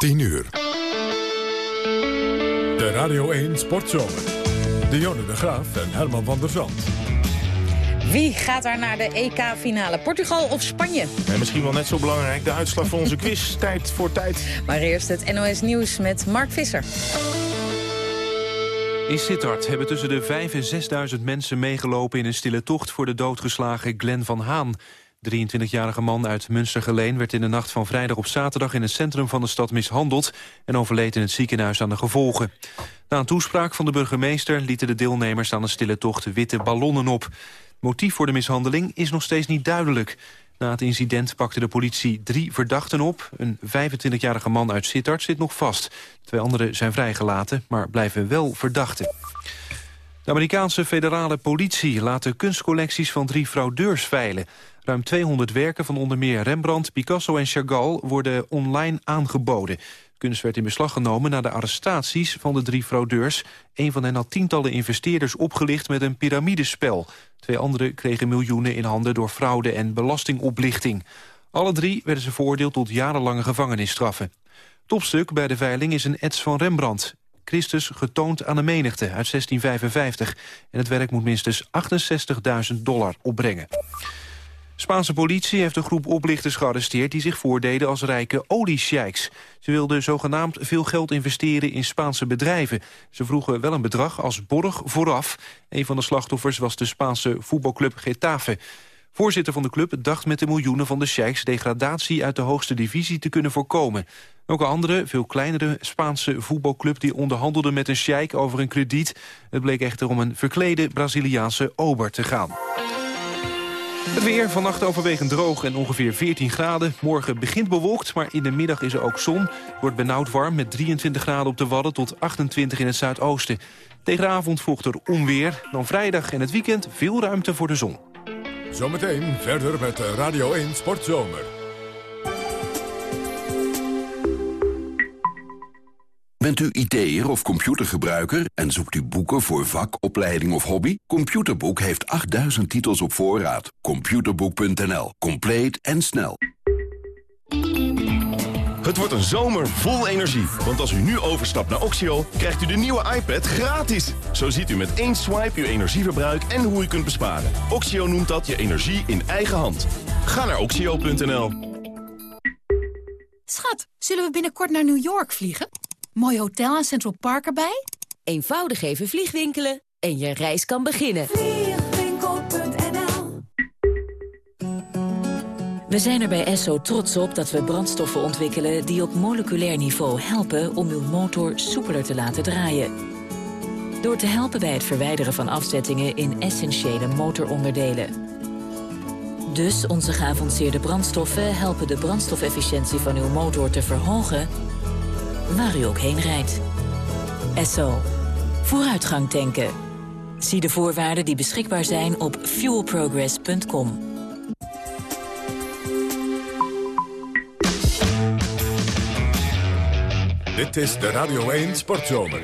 10 uur. De Radio 1 Sportzomer. Dionne de Graaf en Herman van der Zand. Wie gaat daar naar de EK-finale? Portugal of Spanje? En misschien wel net zo belangrijk, de uitslag van onze quiz. tijd voor tijd. Maar eerst het NOS Nieuws met Mark Visser. In Sittard hebben tussen de 5 en 6.000 mensen meegelopen... in een stille tocht voor de doodgeslagen Glenn van Haan. 23-jarige man uit Münstergeleen werd in de nacht van vrijdag op zaterdag... in het centrum van de stad mishandeld en overleed in het ziekenhuis aan de gevolgen. Na een toespraak van de burgemeester lieten de deelnemers aan de stille tocht witte ballonnen op. Motief voor de mishandeling is nog steeds niet duidelijk. Na het incident pakte de politie drie verdachten op. Een 25-jarige man uit Sittard zit nog vast. Twee anderen zijn vrijgelaten, maar blijven wel verdachten. De Amerikaanse federale politie laat de kunstcollecties van drie fraudeurs veilen. Ruim 200 werken van onder meer Rembrandt, Picasso en Chagall worden online aangeboden. Kunst werd in beslag genomen na de arrestaties van de drie fraudeurs. Een van hen had tientallen investeerders opgelicht met een piramidespel. Twee anderen kregen miljoenen in handen door fraude en belastingoplichting. Alle drie werden ze veroordeeld tot jarenlange gevangenisstraffen. Topstuk bij de veiling is een ets van Rembrandt. Christus getoond aan de menigte uit 1655. En het werk moet minstens 68.000 dollar opbrengen. Spaanse politie heeft een groep oplichters gearresteerd... die zich voordeden als rijke oliesheiks. Ze wilden zogenaamd veel geld investeren in Spaanse bedrijven. Ze vroegen wel een bedrag als borg vooraf. Een van de slachtoffers was de Spaanse voetbalclub Getafe. Voorzitter van de club dacht met de miljoenen van de sheiks... degradatie uit de hoogste divisie te kunnen voorkomen. Ook een andere, veel kleinere Spaanse voetbalclub... die onderhandelde met een sheik over een krediet. Het bleek echter om een verklede Braziliaanse ober te gaan. Het weer vannacht overwegend droog en ongeveer 14 graden. Morgen begint bewolkt, maar in de middag is er ook zon. Wordt benauwd warm met 23 graden op de Wadden tot 28 in het zuidoosten. Tegen avond volgt er onweer. Dan vrijdag en het weekend veel ruimte voor de zon. Zometeen verder met Radio 1 Sportzomer. Bent u IT'er of computergebruiker en zoekt u boeken voor vak, opleiding of hobby? Computerboek heeft 8000 titels op voorraad. Computerboek.nl. Compleet en snel. Het wordt een zomer vol energie. Want als u nu overstapt naar Oxio, krijgt u de nieuwe iPad gratis. Zo ziet u met één swipe uw energieverbruik en hoe u kunt besparen. Oxio noemt dat je energie in eigen hand. Ga naar oxio.nl. Schat, zullen we binnenkort naar New York vliegen? Mooi hotel en Central Park erbij? Eenvoudig even vliegwinkelen en je reis kan beginnen. Vliegwinkel.nl We zijn er bij Esso trots op dat we brandstoffen ontwikkelen... die op moleculair niveau helpen om uw motor soepeler te laten draaien. Door te helpen bij het verwijderen van afzettingen in essentiële motoronderdelen. Dus onze geavanceerde brandstoffen helpen de brandstofefficiëntie van uw motor te verhogen waar u ook heen rijdt. Esso. Vooruitgang tanken. Zie de voorwaarden die beschikbaar zijn op fuelprogress.com. Dit is de Radio 1 Sportzomer.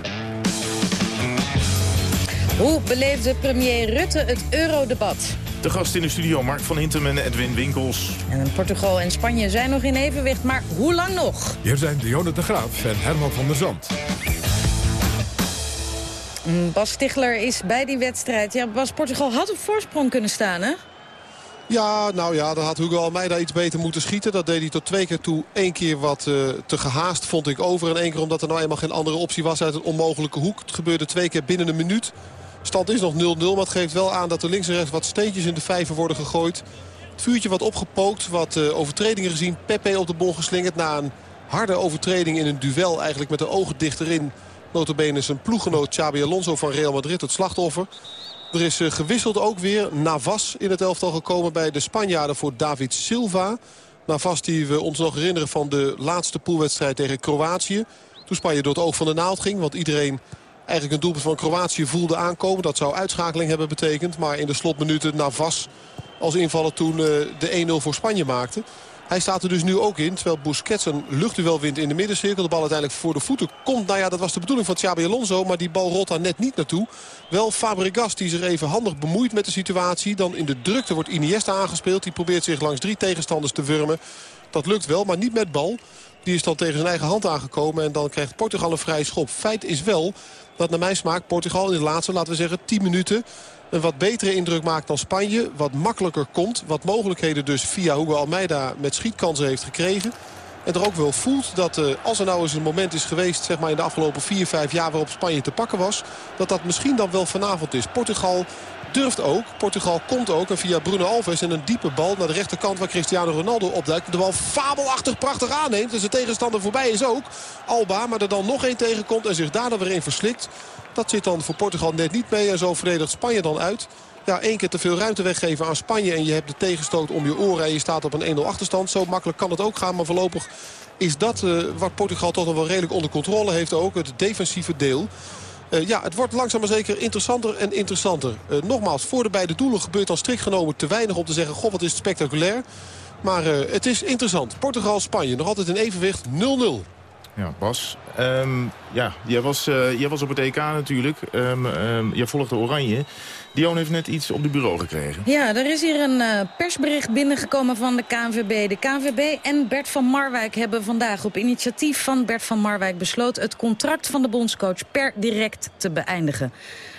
Hoe beleefde premier Rutte het eurodebat? De gast in de studio, Mark van Hintem en Edwin Winkels. En Portugal en Spanje zijn nog in evenwicht, maar hoe lang nog? Hier zijn Dionne de Graaf en Herman van der Zand. Mm, Bas Stichler is bij die wedstrijd. Ja, Bas, Portugal had op voorsprong kunnen staan, hè? Ja, nou ja, dan had Hugo Almeida iets beter moeten schieten. Dat deed hij tot twee keer toe. Eén keer wat uh, te gehaast vond ik over. En één keer omdat er nou eenmaal geen andere optie was uit een onmogelijke hoek. Het gebeurde twee keer binnen een minuut. Stand is nog 0-0, maar het geeft wel aan dat er links en rechts wat steentjes in de vijver worden gegooid. Het vuurtje wat opgepookt, wat uh, overtredingen gezien. Pepe op de bol geslingerd na een harde overtreding in een duel eigenlijk met de ogen dicht erin. Notabene zijn ploeggenoot Xabi Alonso van Real Madrid het slachtoffer. Er is uh, gewisseld ook weer Navas in het elftal gekomen bij de Spanjaarden voor David Silva. Navas die we ons nog herinneren van de laatste poolwedstrijd tegen Kroatië. Toen Spanje door het oog van de naald ging, want iedereen eigenlijk een doelpunt van Kroatië voelde aankomen. Dat zou uitschakeling hebben betekend. Maar in de slotminuten Navas als invaller toen uh, de 1-0 voor Spanje maakte. Hij staat er dus nu ook in. Terwijl Busquets een luchtduel wint in de middencirkel. De bal uiteindelijk voor de voeten komt. Nou ja, dat was de bedoeling van Xabi Alonso. Maar die bal rolt daar net niet naartoe. Wel Fabregas die zich even handig bemoeit met de situatie. Dan in de drukte wordt Iniesta aangespeeld. Die probeert zich langs drie tegenstanders te wurmen. Dat lukt wel, maar niet met bal. Die is dan tegen zijn eigen hand aangekomen. En dan krijgt Portugal een vrije schop. Feit is wel dat naar mijn smaak Portugal in de laatste, laten we zeggen, 10 minuten een wat betere indruk maakt dan Spanje. Wat makkelijker komt. Wat mogelijkheden dus via Hugo Almeida met schietkansen heeft gekregen. En er ook wel voelt dat uh, als er nou eens een moment is geweest... zeg maar in de afgelopen 4, 5 jaar waarop Spanje te pakken was... dat dat misschien dan wel vanavond is. Portugal durft ook. Portugal komt ook. En via Bruno Alves en een diepe bal naar de rechterkant... waar Cristiano Ronaldo opduikt. De bal fabelachtig prachtig aanneemt. Dus de tegenstander voorbij is ook Alba. Maar er dan nog één tegenkomt en zich daar dan weer in verslikt. Dat zit dan voor Portugal net niet mee. En zo verdedigt Spanje dan uit. Ja, één keer te veel ruimte weggeven aan Spanje. En je hebt de tegenstoot om je oren en je staat op een 1-0 achterstand. Zo makkelijk kan het ook gaan. Maar voorlopig is dat uh, wat Portugal toch nog wel redelijk onder controle heeft ook. Het defensieve deel. Uh, ja, het wordt langzaam maar zeker interessanter en interessanter. Uh, nogmaals, voor de beide doelen gebeurt dan strikt genomen te weinig om te zeggen... goh, wat is het spectaculair. Maar het is interessant. Portugal-Spanje, nog altijd in evenwicht 0-0. Ja, Bas. Um, ja, jij was, jij was op het EK natuurlijk. Um, um, jij volgde Oranje. Dion heeft net iets op de bureau gekregen. Ja, er is hier een uh, persbericht binnengekomen van de KNVB. De KNVB en Bert van Marwijk hebben vandaag op initiatief van Bert van Marwijk besloten... het contract van de bondscoach per direct te beëindigen.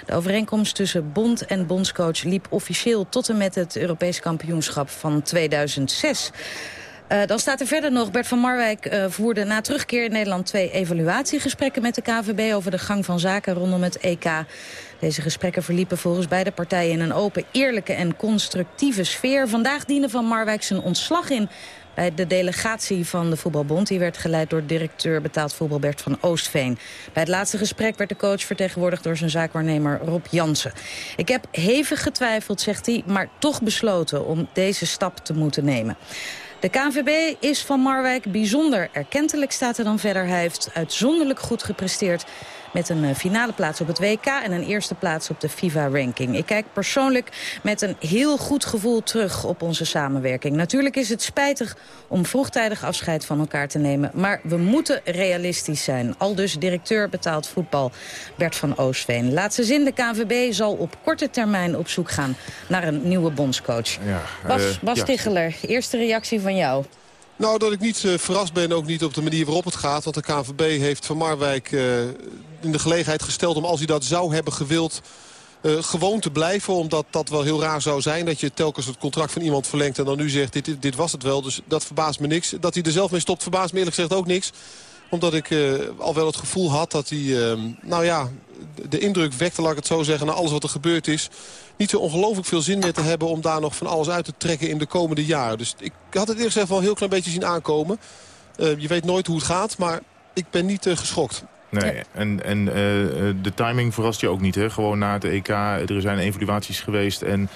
De overeenkomst tussen bond en bondscoach liep officieel tot en met het Europees kampioenschap van 2006. Uh, dan staat er verder nog, Bert van Marwijk uh, voerde na terugkeer in Nederland twee evaluatiegesprekken met de KVB over de gang van zaken rondom het EK. Deze gesprekken verliepen volgens beide partijen in een open, eerlijke en constructieve sfeer. Vandaag diende Van Marwijk zijn ontslag in bij de delegatie van de Voetbalbond. Die werd geleid door directeur betaald voetbal Bert van Oostveen. Bij het laatste gesprek werd de coach vertegenwoordigd door zijn zaakwaarnemer Rob Jansen. Ik heb hevig getwijfeld, zegt hij, maar toch besloten om deze stap te moeten nemen. De KNVB is van Marwijk bijzonder erkentelijk, staat er dan verder. Hij heeft uitzonderlijk goed gepresteerd met een eh, finale plaats op het WK en een eerste plaats op de FIFA-ranking. Ik kijk persoonlijk met een heel goed gevoel terug op onze samenwerking. Natuurlijk is het spijtig om vroegtijdig afscheid van elkaar te nemen, maar we moeten realistisch zijn. Al dus directeur betaald voetbal Bert van Oostveen. Laatste zin, de KNVB zal op korte termijn op zoek gaan naar een nieuwe bondscoach. Ja, Bas, uh, Bas eerste reactie van jou. Nou, dat ik niet uh, verrast ben, ook niet op de manier waarop het gaat. Want de KNVB heeft Van Marwijk uh, in de gelegenheid gesteld... om als hij dat zou hebben gewild... Uh, gewoon te blijven, omdat dat wel heel raar zou zijn... dat je telkens het contract van iemand verlengt en dan nu zegt... dit, dit was het wel, dus dat verbaast me niks. Dat hij er zelf mee stopt, verbaast me eerlijk gezegd ook niks. Omdat ik uh, al wel het gevoel had dat hij, uh, nou ja, de indruk wekte, laat ik het zo zeggen... na alles wat er gebeurd is, niet zo ongelooflijk veel zin meer te hebben... om daar nog van alles uit te trekken in de komende jaren. Dus ik had het eerst gezegd wel een heel klein beetje zien aankomen. je weet nooit hoe het gaat, maar ik ben niet geschokt. Nee, en, en de timing verrast je ook niet, hè? Gewoon na het EK, er zijn evaluaties geweest en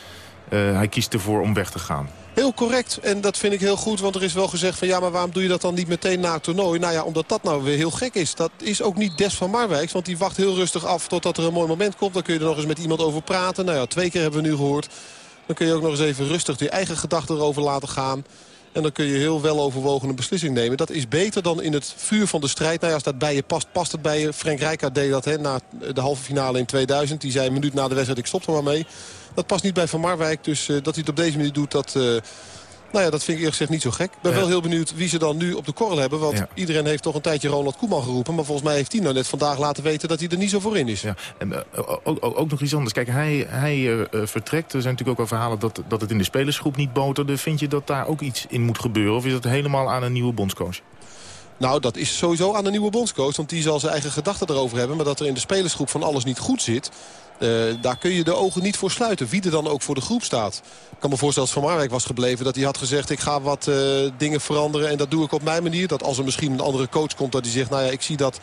hij kiest ervoor om weg te gaan. Heel correct en dat vind ik heel goed, want er is wel gezegd van ja, maar waarom doe je dat dan niet meteen na het toernooi? Nou ja, omdat dat nou weer heel gek is. Dat is ook niet Des van Marwijks, want die wacht heel rustig af totdat er een mooi moment komt. Dan kun je er nog eens met iemand over praten. Nou ja, twee keer hebben we nu gehoord. Dan kun je ook nog eens even rustig je eigen gedachten erover laten gaan. En dan kun je heel wel overwogen een beslissing nemen. Dat is beter dan in het vuur van de strijd. Nou ja, als dat bij je past, past het bij je. Frank Rijkaard deed dat hè, na de halve finale in 2000. Die zei een minuut na de wedstrijd, ik stop er maar mee. Dat past niet bij Van Marwijk. Dus uh, dat hij het op deze manier doet, dat... Uh, nou ja, dat vind ik eerlijk gezegd niet zo gek. Ik ben wel heel benieuwd wie ze dan nu op de korrel hebben. Want iedereen heeft toch een tijdje Ronald Koeman geroepen. Maar volgens mij heeft hij nou net vandaag laten weten dat hij er niet zo voor in is. Ja. En, uh, ook, ook, nog iets anders. Kijk, hij, hij uh, vertrekt. Er zijn natuurlijk ook al verhalen dat, dat het in de spelersgroep niet boterde. Vind je dat daar ook iets in moet gebeuren? Of is dat helemaal aan een nieuwe bondscoach? Nou, dat is sowieso aan de nieuwe bondscoach. Want die zal zijn eigen gedachten erover hebben. Maar dat er in de spelersgroep van alles niet goed zit... Uh, daar kun je de ogen niet voor sluiten. Wie er dan ook voor de groep staat. Ik kan me voorstellen als Van Marwijk was gebleven... dat hij had gezegd ik ga wat uh, dingen veranderen en dat doe ik op mijn manier. Dat als er misschien een andere coach komt dat hij zegt... nou ja, ik zie dat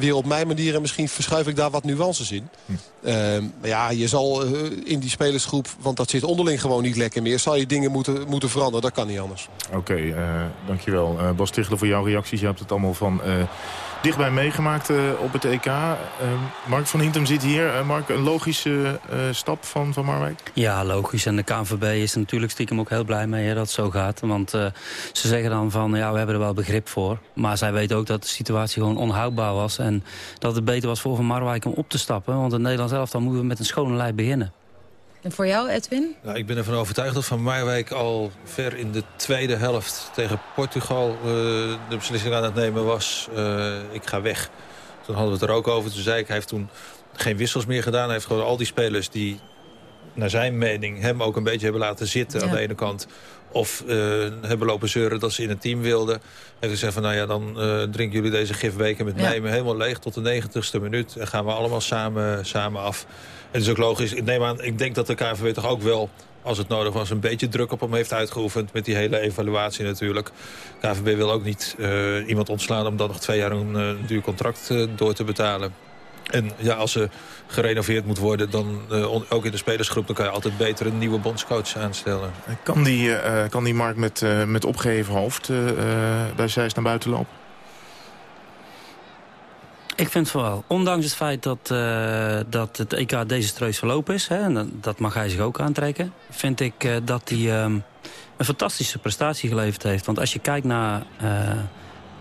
weer op mijn manier en misschien verschuif ik daar wat nuances in. Hm. Uh, maar ja, je zal uh, in die spelersgroep, want dat zit onderling gewoon niet lekker meer... zal je dingen moeten, moeten veranderen, dat kan niet anders. Oké, okay, dankjewel. Bas Tichelen voor jouw reacties. Je hebt het allemaal van dichtbij meegemaakt uh, op het EK. Uh, Mark van Hintem zit hier. Uh, Mark, een logische stap van, van Marwijk? Ja, logisch. En de KNVB is er natuurlijk stiekem ook heel blij mee hè, dat het zo gaat. Want ze zeggen dan van, ja, we hebben er wel begrip voor. Maar zij weten ook dat de situatie gewoon onhoudbaar was. En dat het beter was voor Van Marwijk om op te stappen. Want in Nederland zelf dan moeten we met een schone lijn beginnen. En voor jou, Edwin? Nou, ik ben ervan overtuigd dat Van Marwijk al ver in de tweede helft tegen Portugal uh, de beslissing aan het nemen was. Uh, ik ga weg. Toen hadden we het er ook over. Toen zei ik, hij heeft toen geen wissels meer gedaan. Hij heeft gewoon al die spelers die naar zijn mening hem ook een beetje hebben laten zitten ja. aan de ene kant. Of uh, hebben lopen zeuren dat ze in het team wilden. En gezegd van, nou ja, dan uh, drinken jullie deze gifweken met ja. mij helemaal leeg tot de negentigste minuut. En gaan we allemaal samen, samen af. Het is ook logisch. Ik neem aan, ik denk dat de KNVB toch ook wel als het nodig was, een beetje druk op hem heeft uitgeoefend... met die hele evaluatie natuurlijk. KVB wil ook niet uh, iemand ontslaan om dan nog twee jaar een uh, duur contract uh, door te betalen. En ja, als ze gerenoveerd moet worden, dan ook in de spelersgroep... dan kan je altijd beter een nieuwe bondscoach aanstellen. Kan die, kan die Mark met, met opgeheven hoofd bij Zeist naar buiten lopen? Ik vind het wel. Ondanks het feit dat, uh, dat het EK desastreus verlopen is... Hè, en dat, dat mag hij zich ook aantrekken... vind ik uh, dat hij um, een fantastische prestatie geleverd heeft. Want als je kijkt naar uh,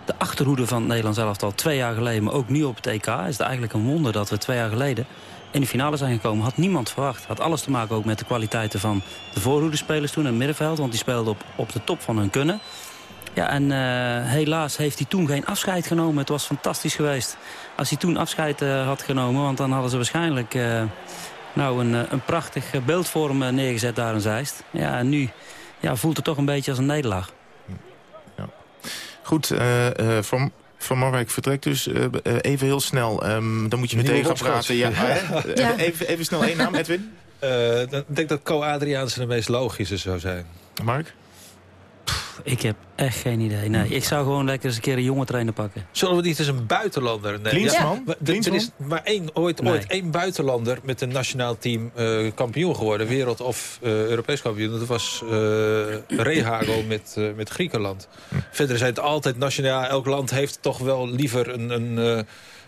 de achterhoede van het Nederlands elftal... twee jaar geleden, maar ook nu op het EK... is het eigenlijk een wonder dat we twee jaar geleden in de finale zijn gekomen. Had niemand verwacht. Had alles te maken ook met de kwaliteiten van de voorhoedespelers toen in het middenveld. Want die speelden op, op de top van hun kunnen... Ja, en uh, helaas heeft hij toen geen afscheid genomen. Het was fantastisch geweest als hij toen afscheid uh, had genomen. Want dan hadden ze waarschijnlijk uh, nou een, een prachtig beeld voor hem neergezet daar in Zeist. Ja, en nu ja, voelt het toch een beetje als een nederlaag. Goed, van, van Marwijk vertrekt dus even heel snel. Um, dan moet je meteen gaan praten. Ja, ja. Even, even snel één naam, Edwin. ik denk dat Co Adriaanse de meest logische zou zijn. Mark? Ik heb echt geen idee. Nee, ik zou gewoon lekker eens een keer een jonge trainer pakken. Zullen we niet eens een buitenlander nemen? Klinsman? Ja. Er is maar één, ooit, nee. ooit één buitenlander met een nationaal team uh, kampioen geworden. Wereld- of uh, Europees kampioen. Dat was uh, Rehagel met, met Griekenland. Verder zijn het altijd nationaal. Elk land heeft toch wel liever een... een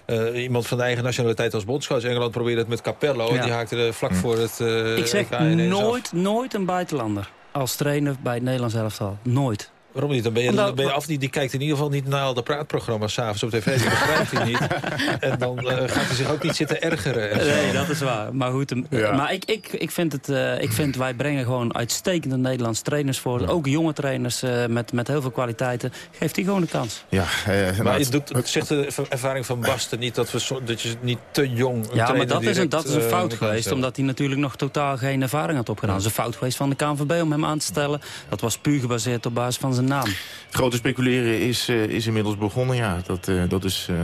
uh, iemand van de eigen nationaliteit als bondscoach. Engeland probeerde het met Capello. Ja. Die haakte er vlak voor het uh, Ik zeg nooit, nooit een buitenlander als trainer bij het Nederlands elftal. Nooit. Waarom niet? Dan ben je, Omdat, ben je af, die, die kijkt in ieder geval niet naar al de praatprogramma's s'avonds op tv. Die begrijpt hij niet. En dan uh, gaat hij zich ook niet zitten ergeren. Nee, dat is waar. Maar goed, ja. maar ik, ik, ik, vind het, uh, ik vind wij brengen gewoon uitstekende Nederlandse trainers voor. Ja. Ook jonge trainers uh, met, met heel veel kwaliteiten. Geeft die gewoon de kans. Ja, maar je doet, zegt de ervaring van Basten niet dat, we dat je niet te jong een Ja, maar dat is een, dat is een fout geweest. Omdat hij natuurlijk nog totaal geen ervaring had opgedaan. Dat is een fout geweest van de KNVB om hem aan te stellen. Dat was puur gebaseerd op basis van zijn naam. Grote speculeren is, uh, is inmiddels begonnen. Ja, dat, uh, dat, is, uh,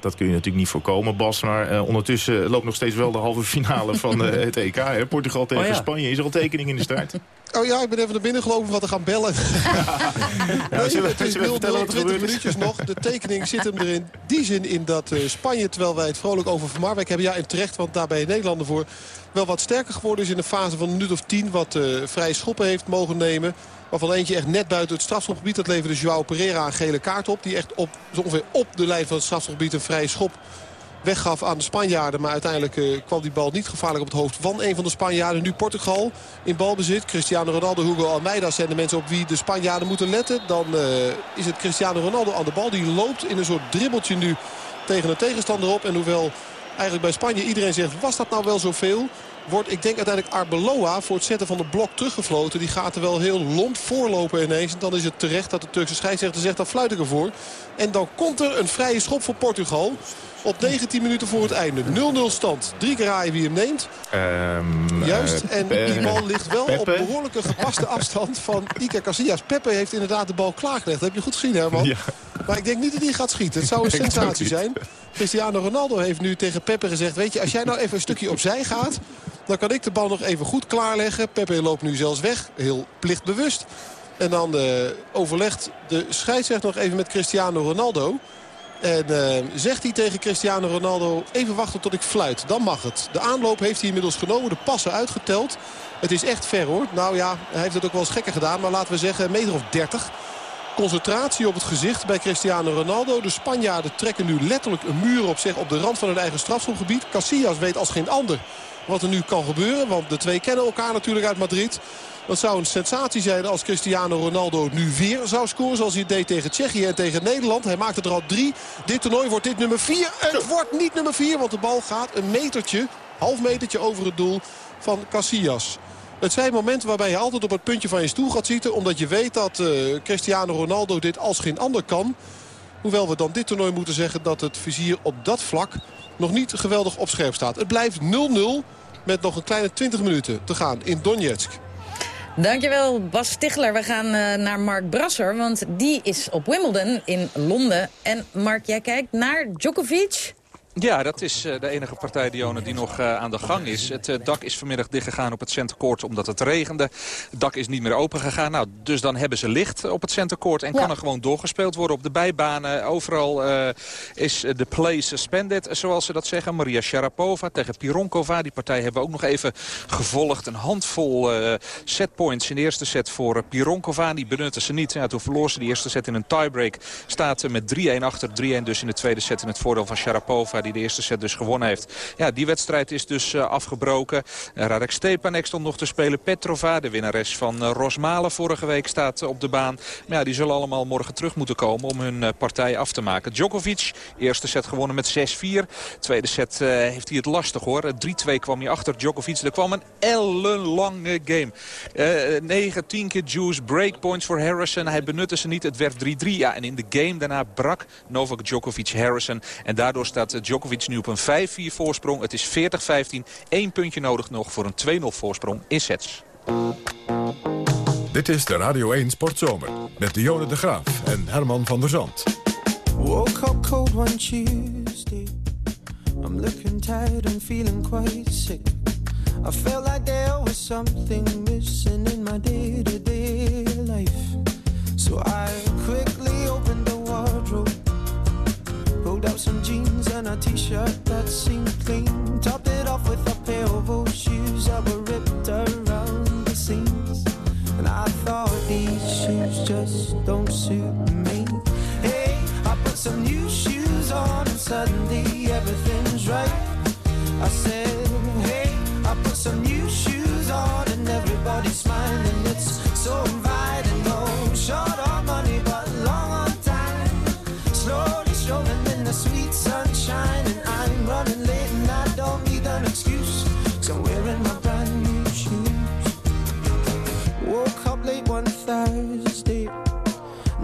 dat kun je natuurlijk niet voorkomen, Bas. Maar ondertussen loopt nog steeds wel de halve finale van het EK. Hè? Portugal tegen oh, ja. Spanje. Is er al tekening in de start? Oh ja, ik ben even naar binnen gelopen wat te gaan bellen. ja, nee, het is 20 minuutjes nog. De tekening zit hem er in die zin in dat Spanje, terwijl wij het vrolijk over Van Marwijk hebben... ja, in terecht, want daar ben je Nederlander voor... wel wat sterker geworden is in de fase van een minuut of tien... wat vrij schoppen heeft mogen nemen... Waarvan eentje echt net buiten het strafschopgebied. Dat leverde Joao Pereira een gele kaart op. Die echt op, zo ongeveer op de lijn van het strafschopgebied een vrije schop weggaf aan de Spanjaarden. Maar uiteindelijk uh, kwam die bal niet gevaarlijk op het hoofd van een van de Spanjaarden. Nu Portugal in balbezit. Cristiano Ronaldo, Hugo Almeida zijn de mensen op wie de Spanjaarden moeten letten. Dan uh, is het Cristiano Ronaldo aan de bal. Die loopt in een soort dribbeltje nu tegen een tegenstander op. En hoewel eigenlijk bij Spanje iedereen zegt, was dat nou wel zoveel? Wordt, ik denk uiteindelijk Arbeloa voor het zetten van de blok teruggefloten. Die gaat er wel heel lomp voorlopen ineens. En dan is het terecht dat de Turkse scheidsrechter zegt, dat fluit ik ervoor. En dan komt er een vrije schop voor Portugal. Op 19 minuten voor het einde. 0-0 stand. Drie keer raaien wie hem neemt. Um, Juist. En die bal ligt wel op behoorlijke gepaste afstand van Iker Casillas. Pepe heeft inderdaad de bal klaargelegd. Dat heb je goed gezien, Herman. Ja. Maar ik denk niet dat hij gaat schieten. Het zou een sensatie zijn. Cristiano Ronaldo heeft nu tegen Pepe gezegd... weet je, als jij nou even een stukje opzij gaat... dan kan ik de bal nog even goed klaarleggen. Pepe loopt nu zelfs weg. Heel plichtbewust. En dan uh, overlegt de scheidsrechter nog even met Cristiano Ronaldo... En uh, zegt hij tegen Cristiano Ronaldo... even wachten tot ik fluit, dan mag het. De aanloop heeft hij inmiddels genomen, de passen uitgeteld. Het is echt ver hoor. Nou ja, hij heeft het ook wel eens gekker gedaan. Maar laten we zeggen, meter of 30. Concentratie op het gezicht bij Cristiano Ronaldo. De Spanjaarden trekken nu letterlijk een muur op zich op de rand van hun eigen strafschopgebied. Casillas weet als geen ander wat er nu kan gebeuren. Want de twee kennen elkaar natuurlijk uit Madrid. Dat zou een sensatie zijn als Cristiano Ronaldo nu weer zou scoren. Zoals hij het deed tegen Tsjechië en tegen Nederland. Hij maakte er al drie. Dit toernooi wordt dit nummer vier. Het wordt niet nummer vier, want de bal gaat een metertje half metertje over het doel van Casillas. Het zijn momenten waarbij je altijd op het puntje van je stoel gaat zitten. Omdat je weet dat uh, Cristiano Ronaldo dit als geen ander kan. Hoewel we dan dit toernooi moeten zeggen dat het vizier op dat vlak nog niet geweldig op scherp staat. Het blijft 0-0 met nog een kleine 20 minuten te gaan in Donetsk. Dankjewel Bas Stichler. We gaan uh, naar Mark Brasser, want die is op Wimbledon in Londen. En Mark, jij kijkt naar Djokovic... Ja, dat is eh, de enige partij, Dionne, die nog uh, aan de gang is. Het uh, dak is vanmiddag dichtgegaan op het centercourt omdat het regende. Het dak is niet meer open gegaan. Nou, dus dan hebben ze licht op het centercourt en ja. kan er gewoon doorgespeeld worden op de bijbanen. Overal is de play suspended, zoals ze dat zeggen. Maria Sharapova tegen Pironkova. Die partij hebben we ook nog even gevolgd. Een handvol setpoints in de eerste set voor Pironkova. Die benutten ze niet. Ja, toen verloor ze de eerste set in een tiebreak. Staat met 3-1 achter. 3-1 dus in de tweede set in het voordeel van Sharapova die de eerste set dus gewonnen heeft. Ja, die wedstrijd is dus uh, afgebroken. Radek Stepanek stond nog te spelen. Petrova, de winnares van uh, Rosmalen vorige week, staat op de baan. Maar ja, die zullen allemaal morgen terug moeten komen om hun partij af te maken. Djokovic, eerste set gewonnen met 6-4. Tweede set heeft hij het lastig hoor. 3-2 kwam hij achter Djokovic. Er kwam een ellenlange game. 9, 10 keer juice, breakpoints voor Harrison. Hij benutte ze niet, het werd 3-3. Ja, en in de game daarna brak Novak Djokovic Harrison. En daardoor staat Djokovic nu op een 5-4 voorsprong. Het is 40-15. Eén puntje nodig nog voor een 2-0 voorsprong in sets. Dit is de Radio 1 Sportzomer. Met Dionne de Graaf en Herman van der Zand. Woke up cold one Tuesday. I'm looking tired and feeling quite sick. I felt like there was something missing in my day-to-day -day life. So I quickly opened the wardrobe. Pulled out some jeans and a t-shirt that seemed clean. Topped it off with a pair of old shoes that were ripped around the seams. And I thought these shoes just don't suit me. Hey, I put some new shoes on and suddenly everything's right. I said, hey, I put some new shoes on and everybody's smiling. It's so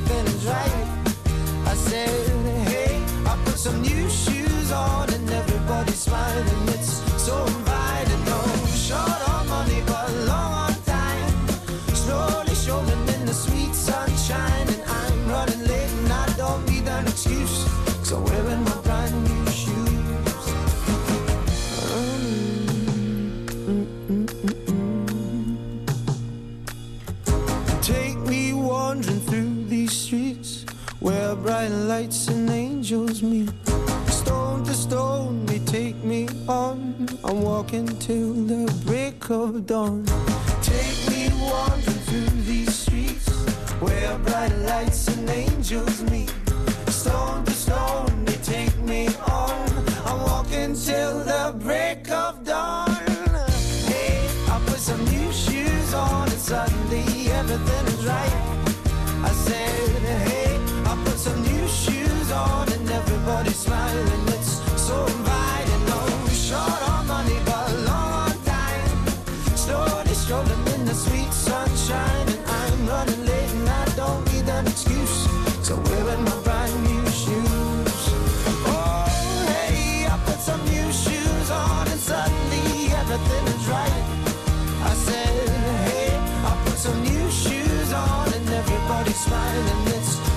right. I said, hey, I put some new shoes on and everybody's smiling. It's so inviting, no short bright lights and angels meet. Stone to stone, they take me on. I'm walking till the break of dawn. Take me wandering through these streets where bright lights and angels meet. Stone to stone,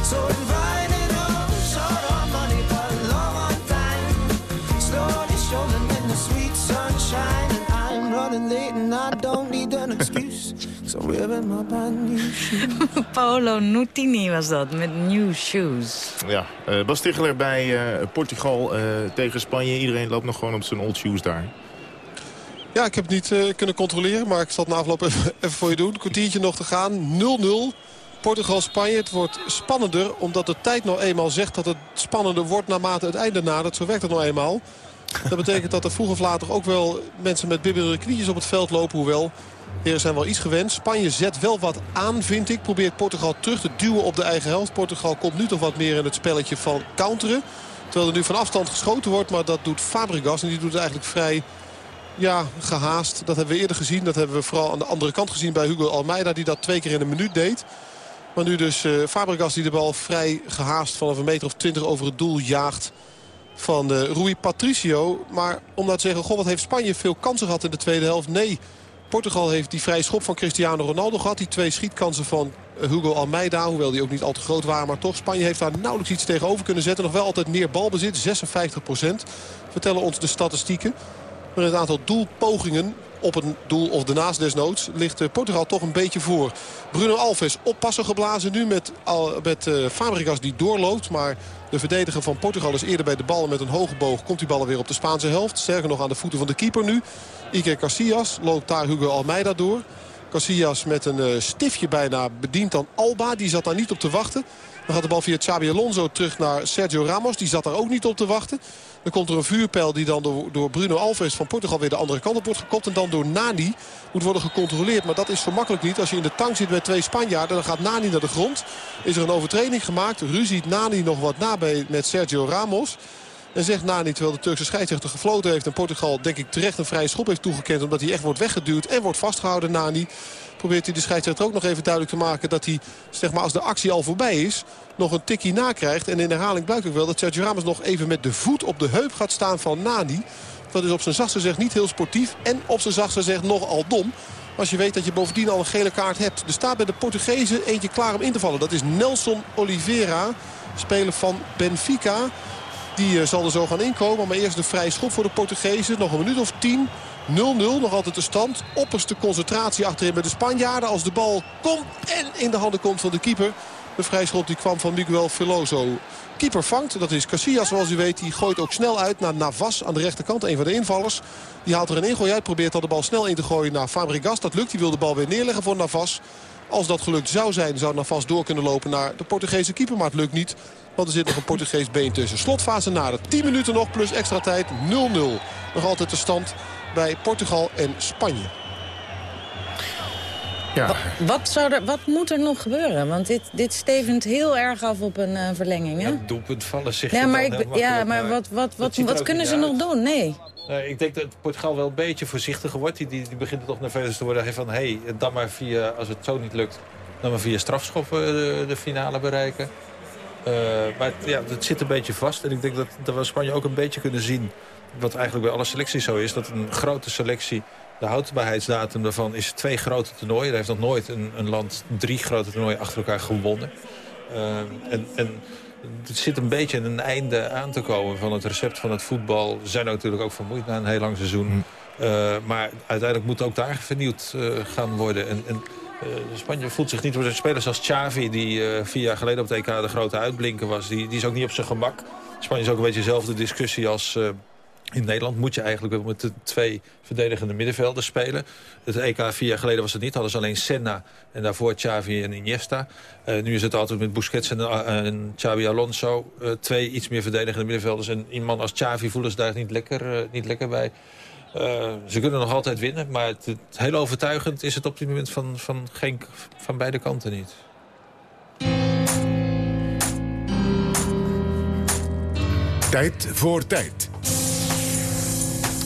Paolo Nutini was dat, met New Shoes. Ja, uh, Bas Ticheler bij uh, Portugal uh, tegen Spanje. Iedereen loopt nog gewoon op zijn old shoes daar. Ja, ik heb het niet uh, kunnen controleren, maar ik zal het na afloop even, even voor je doen. Een kwartiertje nog te gaan. 0-0. Portugal-Spanje. Het wordt spannender omdat de tijd nou eenmaal zegt dat het spannender wordt naarmate het einde nadert. Zo werkt het nou eenmaal. Dat betekent dat er vroeg of later ook wel mensen met bibberige knietjes op het veld lopen. Hoewel, heren zijn wel iets gewend. Spanje zet wel wat aan, vind ik. Probeert Portugal terug te duwen op de eigen helft. Portugal komt nu toch wat meer in het spelletje van counteren. Terwijl er nu van afstand geschoten wordt. Maar dat doet Fabregas. En die doet het eigenlijk vrij ja, gehaast. Dat hebben we eerder gezien. Dat hebben we vooral aan de andere kant gezien bij Hugo Almeida. Die dat twee keer in een minuut deed. Maar nu dus uh, Fabregas die de bal vrij gehaast vanaf een meter of twintig over het doel jaagt van uh, Rui Patricio. Maar om nou te zeggen, goh, wat heeft Spanje veel kansen gehad in de tweede helft? Nee, Portugal heeft die vrije schop van Cristiano Ronaldo gehad. Die twee schietkansen van eh, Hugo Almeida. Hoewel die ook niet al te groot waren. Maar toch, Spanje heeft daar nauwelijks iets tegenover kunnen zetten. Nog wel altijd meer balbezit, 56 procent. Vertellen ons de statistieken. Maar het aantal doelpogingen op een doel of daarnaast desnoods ligt eh, Portugal toch een beetje voor. Bruno Alves oppassen geblazen nu met, met uh, Fabregas die doorloopt. Maar de verdediger van Portugal is eerder bij de bal met een hoge boog. Komt die bal weer op de Spaanse helft. Sterker nog aan de voeten van de keeper nu. Iker Casillas loopt daar Hugo Almeida door. Casillas met een uh, stiftje bijna bedient dan Alba. Die zat daar niet op te wachten. Dan gaat de bal via Xabi Alonso terug naar Sergio Ramos. Die zat daar ook niet op te wachten. Dan komt er een vuurpijl die dan door, Bruno Alves van Portugal weer de andere kant op wordt gekopt. En dan door Nani moet worden gecontroleerd. Maar dat is zo makkelijk niet. Als je in de tang zit met twee Spanjaarden, dan gaat Nani naar de grond. Is er een overtreding gemaakt. Ruziet Nani nog wat nabij met Sergio Ramos. En zegt Nani, terwijl de Turkse scheidsrechter gefloten heeft... en Portugal denk ik terecht een vrije schop heeft toegekend... omdat hij echt wordt weggeduwd en wordt vastgehouden, Nani probeert hij de scheidsrechter ook nog even duidelijk te maken... dat hij, zeg maar, als de actie al voorbij is, nog een tikkie nakrijgt. En in herhaling blijkt ook wel dat Sergio Ramos nog even met de voet op de heup gaat staan van Nani. Dat is op zijn zachtste gezegd niet heel sportief en op zijn zachtste gezegd nogal dom. Als je weet dat je bovendien al een gele kaart hebt. Er staat bij de Portugezen eentje klaar om in te vallen. Dat is Nelson Oliveira, speler van Benfica. Die uh, zal er zo gaan inkomen. Maar eerst de vrije schop voor de Portugezen. Nog een minuut of tien. 0-0, nog altijd de stand. Opperste concentratie achterin bij de Spanjaarden. Als de bal komt en in de handen komt van de keeper. De vrijschop die kwam van Miguel Veloso. Keeper vangt, dat is Casillas zoals u weet. Die gooit ook snel uit naar Navas aan de rechterkant. Een van de invallers. Die haalt er een ingooi uit. Probeert dan de bal snel in te gooien naar Fabregas. Dat lukt. Die wil de bal weer neerleggen voor Navas. Als dat gelukt zou zijn, zou Navas door kunnen lopen naar de Portugese keeper. Maar het lukt niet. Want er zit nog een Portugees been tussen. Slotfase nader. 10 minuten nog plus extra tijd. 0-0. Nog altijd de stand bij Portugal en Spanje. Ja. Wat, wat, zou er, wat moet er nog gebeuren? Want dit, dit stevend heel erg af op een uh, verlenging. Hè? Ja, doelpunt vallen zich ja, maar, ik, ja, maar wat, wat, wat, wat kunnen ze nog doen? Nee. nee. Ik denk dat Portugal wel een beetje voorzichtiger wordt. Die, die, die begint toch nerveus te worden. Van, hé, hey, dan maar via, als het zo niet lukt... dan maar via strafschoppen de, de finale bereiken. Uh, maar ja, het zit een beetje vast. En ik denk dat, dat we Spanje ook een beetje kunnen zien wat eigenlijk bij alle selecties zo is... dat een grote selectie, de houdbaarheidsdatum daarvan is twee grote toernooien. Er heeft nog nooit een, een land drie grote toernooien achter elkaar gewonnen. Uh, en, en het zit een beetje een einde aan te komen van het recept van het voetbal. Ze zijn natuurlijk ook vermoeid na een heel lang seizoen. Uh, maar uiteindelijk moet ook daar vernieuwd uh, gaan worden. En, en uh, Spanje voelt zich niet door spelers als Xavi... die vier jaar geleden op het EK de grote uitblinker was. Die, die is ook niet op zijn gemak. Spanje is ook een beetje dezelfde discussie als in Nederland moet je eigenlijk met de twee verdedigende middenvelders spelen. Het EK vier jaar geleden was het niet. Hadden ze alleen Senna en daarvoor Xavi en Iniesta. Uh, nu is het altijd met Busquets en, uh, en Xavi Alonso. Uh, twee iets meer verdedigende middenvelders. En iemand als Xavi voelen ze daar niet lekker, niet lekker bij. ze kunnen nog altijd winnen. Maar het, heel overtuigend is het op dit moment van, van, geen, van beide kanten niet. Tijd voor tijd.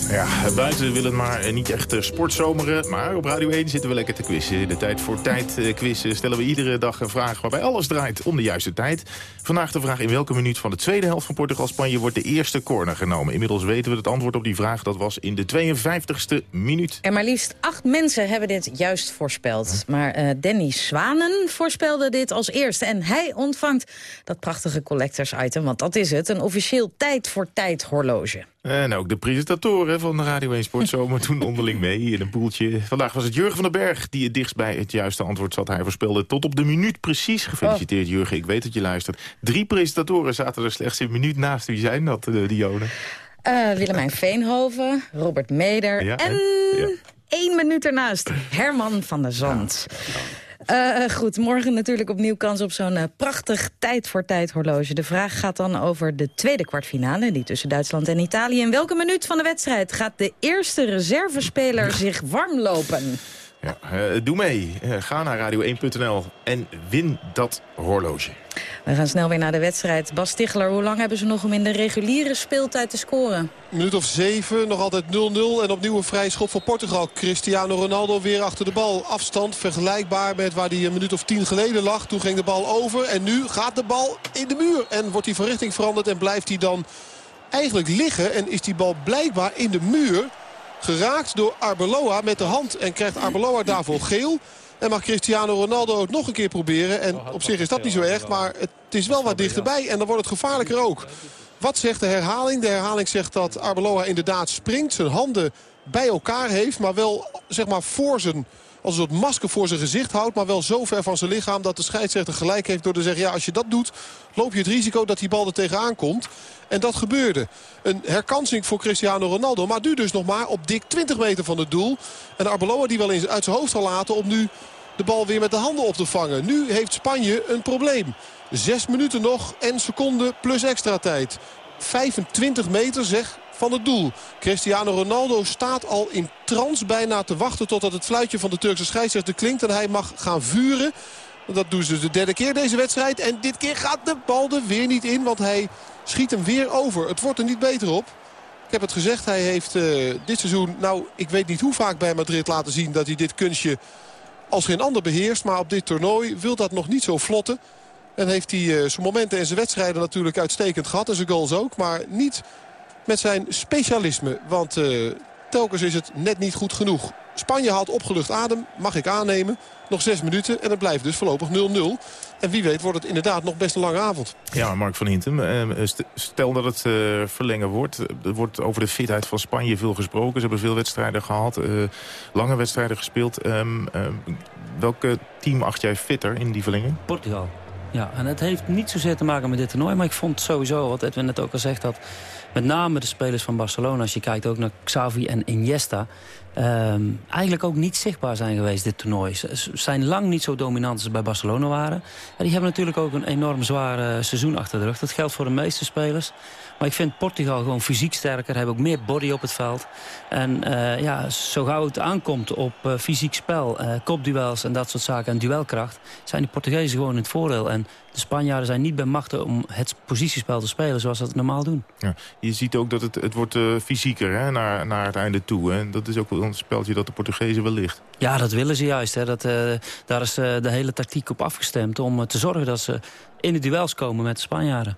Ja, buiten willen maar niet echt eh, sportzomeren. Maar op Radio 1 zitten we lekker te quizzen. In de tijd voor tijd uh, quizzen stellen we iedere dag een vraag... waarbij alles draait om de juiste tijd. Vandaag de vraag in welke minuut van de tweede helft van Portugal-Spanje... wordt de eerste corner genomen. Inmiddels weten we het antwoord op die vraag. Dat was in de 52ste minuut. En maar liefst acht mensen hebben dit juist voorspeld. Maar uh, Danny Zwanen voorspelde dit als eerste. En hij ontvangt dat prachtige collectors item. Want dat is het, een officieel tijd voor tijd horloge. En ook de presentatoren van de Radio 1 Sportzomer doen onderling mee in een poeltje. Vandaag was het Jurgen van den Berg die het dichtst bij het juiste antwoord zat. Hij voorspelde tot op de minuut precies. Gefeliciteerd oh. Jurgen, ik weet dat je luistert. Drie presentatoren zaten er slechts een minuut naast. Wie zijn dat, uh, Dionne? Uh, Willemijn Veenhoven, Robert Meder en, En één minuut ernaast, Herman van der Zand. Uh, goed, morgen natuurlijk opnieuw kans op zo'n uh, prachtig tijd voor tijd horloge. De vraag gaat dan over de tweede kwartfinale, die tussen Duitsland en Italië. In welke minuut van de wedstrijd gaat de eerste reservespeler zich warm lopen? Ja, uh, doe mee. ga naar radio1.nl en win dat horloge. We gaan snel weer naar de wedstrijd. Bas Tichler, hoe lang hebben ze nog om in de reguliere speeltijd te scoren? Een minuut of zeven, nog altijd 0-0. En opnieuw een vrij schop voor Portugal. Cristiano Ronaldo weer achter de bal. Afstand vergelijkbaar met waar hij een minuut of tien geleden lag. Toen ging de bal over en nu gaat de bal in de muur. En wordt hij van richting veranderd en blijft hij dan eigenlijk liggen. En is die bal blijkbaar in de muur geraakt door Arbeloa met de hand. En krijgt Arbeloa daarvoor geel. En mag Cristiano Ronaldo het nog een keer proberen. En op zich is dat niet zo erg, maar het is wel wat dichterbij. En dan wordt het gevaarlijker ook. Wat zegt de herhaling? De herhaling zegt dat Arbeloa inderdaad springt. Zijn handen bij elkaar heeft, maar wel zeg maar voor zijn als een soort masker voor zijn gezicht houdt. Maar wel zo ver van zijn lichaam dat de scheidsrechter gelijk heeft door te zeggen... ja, als je dat doet, loop je het risico dat die bal er tegenaan komt. En dat gebeurde. Een herkansing voor Cristiano Ronaldo. Maar nu dus nog maar op dik 20 meter van het doel. En Arbeloa die wel eens uit zijn hoofd zal laten om nu de bal weer met de handen op te vangen. Nu heeft Spanje een probleem. Zes minuten nog en seconden plus extra tijd. 25 meter zeg van het doel. Cristiano Ronaldo staat al in trance bijna te wachten totdat het fluitje van de Turkse scheidsrechter klinkt. En hij mag gaan vuren. Dat doen ze de derde keer deze wedstrijd. En dit keer gaat de bal er weer niet in, want hij schiet hem weer over. Het wordt er niet beter op. Ik heb het gezegd, hij heeft uh, dit seizoen, nou ik weet niet hoe vaak bij Madrid laten zien dat hij dit kunstje als geen ander beheerst. Maar op dit toernooi wil dat nog niet zo vlotten. En heeft hij uh, zijn momenten en zijn wedstrijden natuurlijk uitstekend gehad. En zijn goals ook. Maar niet met zijn specialisme. Want uh, telkens is het net niet goed genoeg. Spanje haalt opgelucht adem, mag ik aannemen. Nog zes minuten en het blijft dus voorlopig 0-0. En wie weet wordt het inderdaad nog best een lange avond. Ja, Mark van Hintem, eh, stel dat het verlengen wordt. Er wordt over de fitheid van Spanje veel gesproken. Ze hebben veel wedstrijden gehad, lange wedstrijden gespeeld. Um, welke team acht jij fitter in die verlenging? Portugal. Ja, en het heeft niet zozeer te maken met dit toernooi. Maar ik vond sowieso, wat Edwin net ook al zegt... dat met name de spelers van Barcelona... als je kijkt ook naar Xavi en Iniesta... Um, eigenlijk ook niet zichtbaar zijn geweest dit toernooi. Ze zijn lang niet zo dominant als ze bij Barcelona waren. En die hebben natuurlijk ook een enorm zwaar seizoen achter de rug. Dat geldt voor de meeste spelers. Maar ik vind Portugal gewoon fysiek sterker. Hebben ook meer body op het veld. En uh, ja, zo gauw het aankomt op uh, fysiek spel, kopduels en dat soort zaken... en duelkracht, zijn die Portugezen gewoon in het voordeel. En de Spanjaarden zijn niet bij machten om het positiespel te spelen zoals ze het normaal doen. Ja, je ziet ook dat het, het wordt uh, fysieker hè, naar, naar het einde toe. En dat is ook wel een speltje dat de Portugezen wel ligt. Ja, dat willen ze juist. Hè. Dat, uh, daar is uh, de hele tactiek op afgestemd om te zorgen dat ze in de duels komen met de Spanjaarden.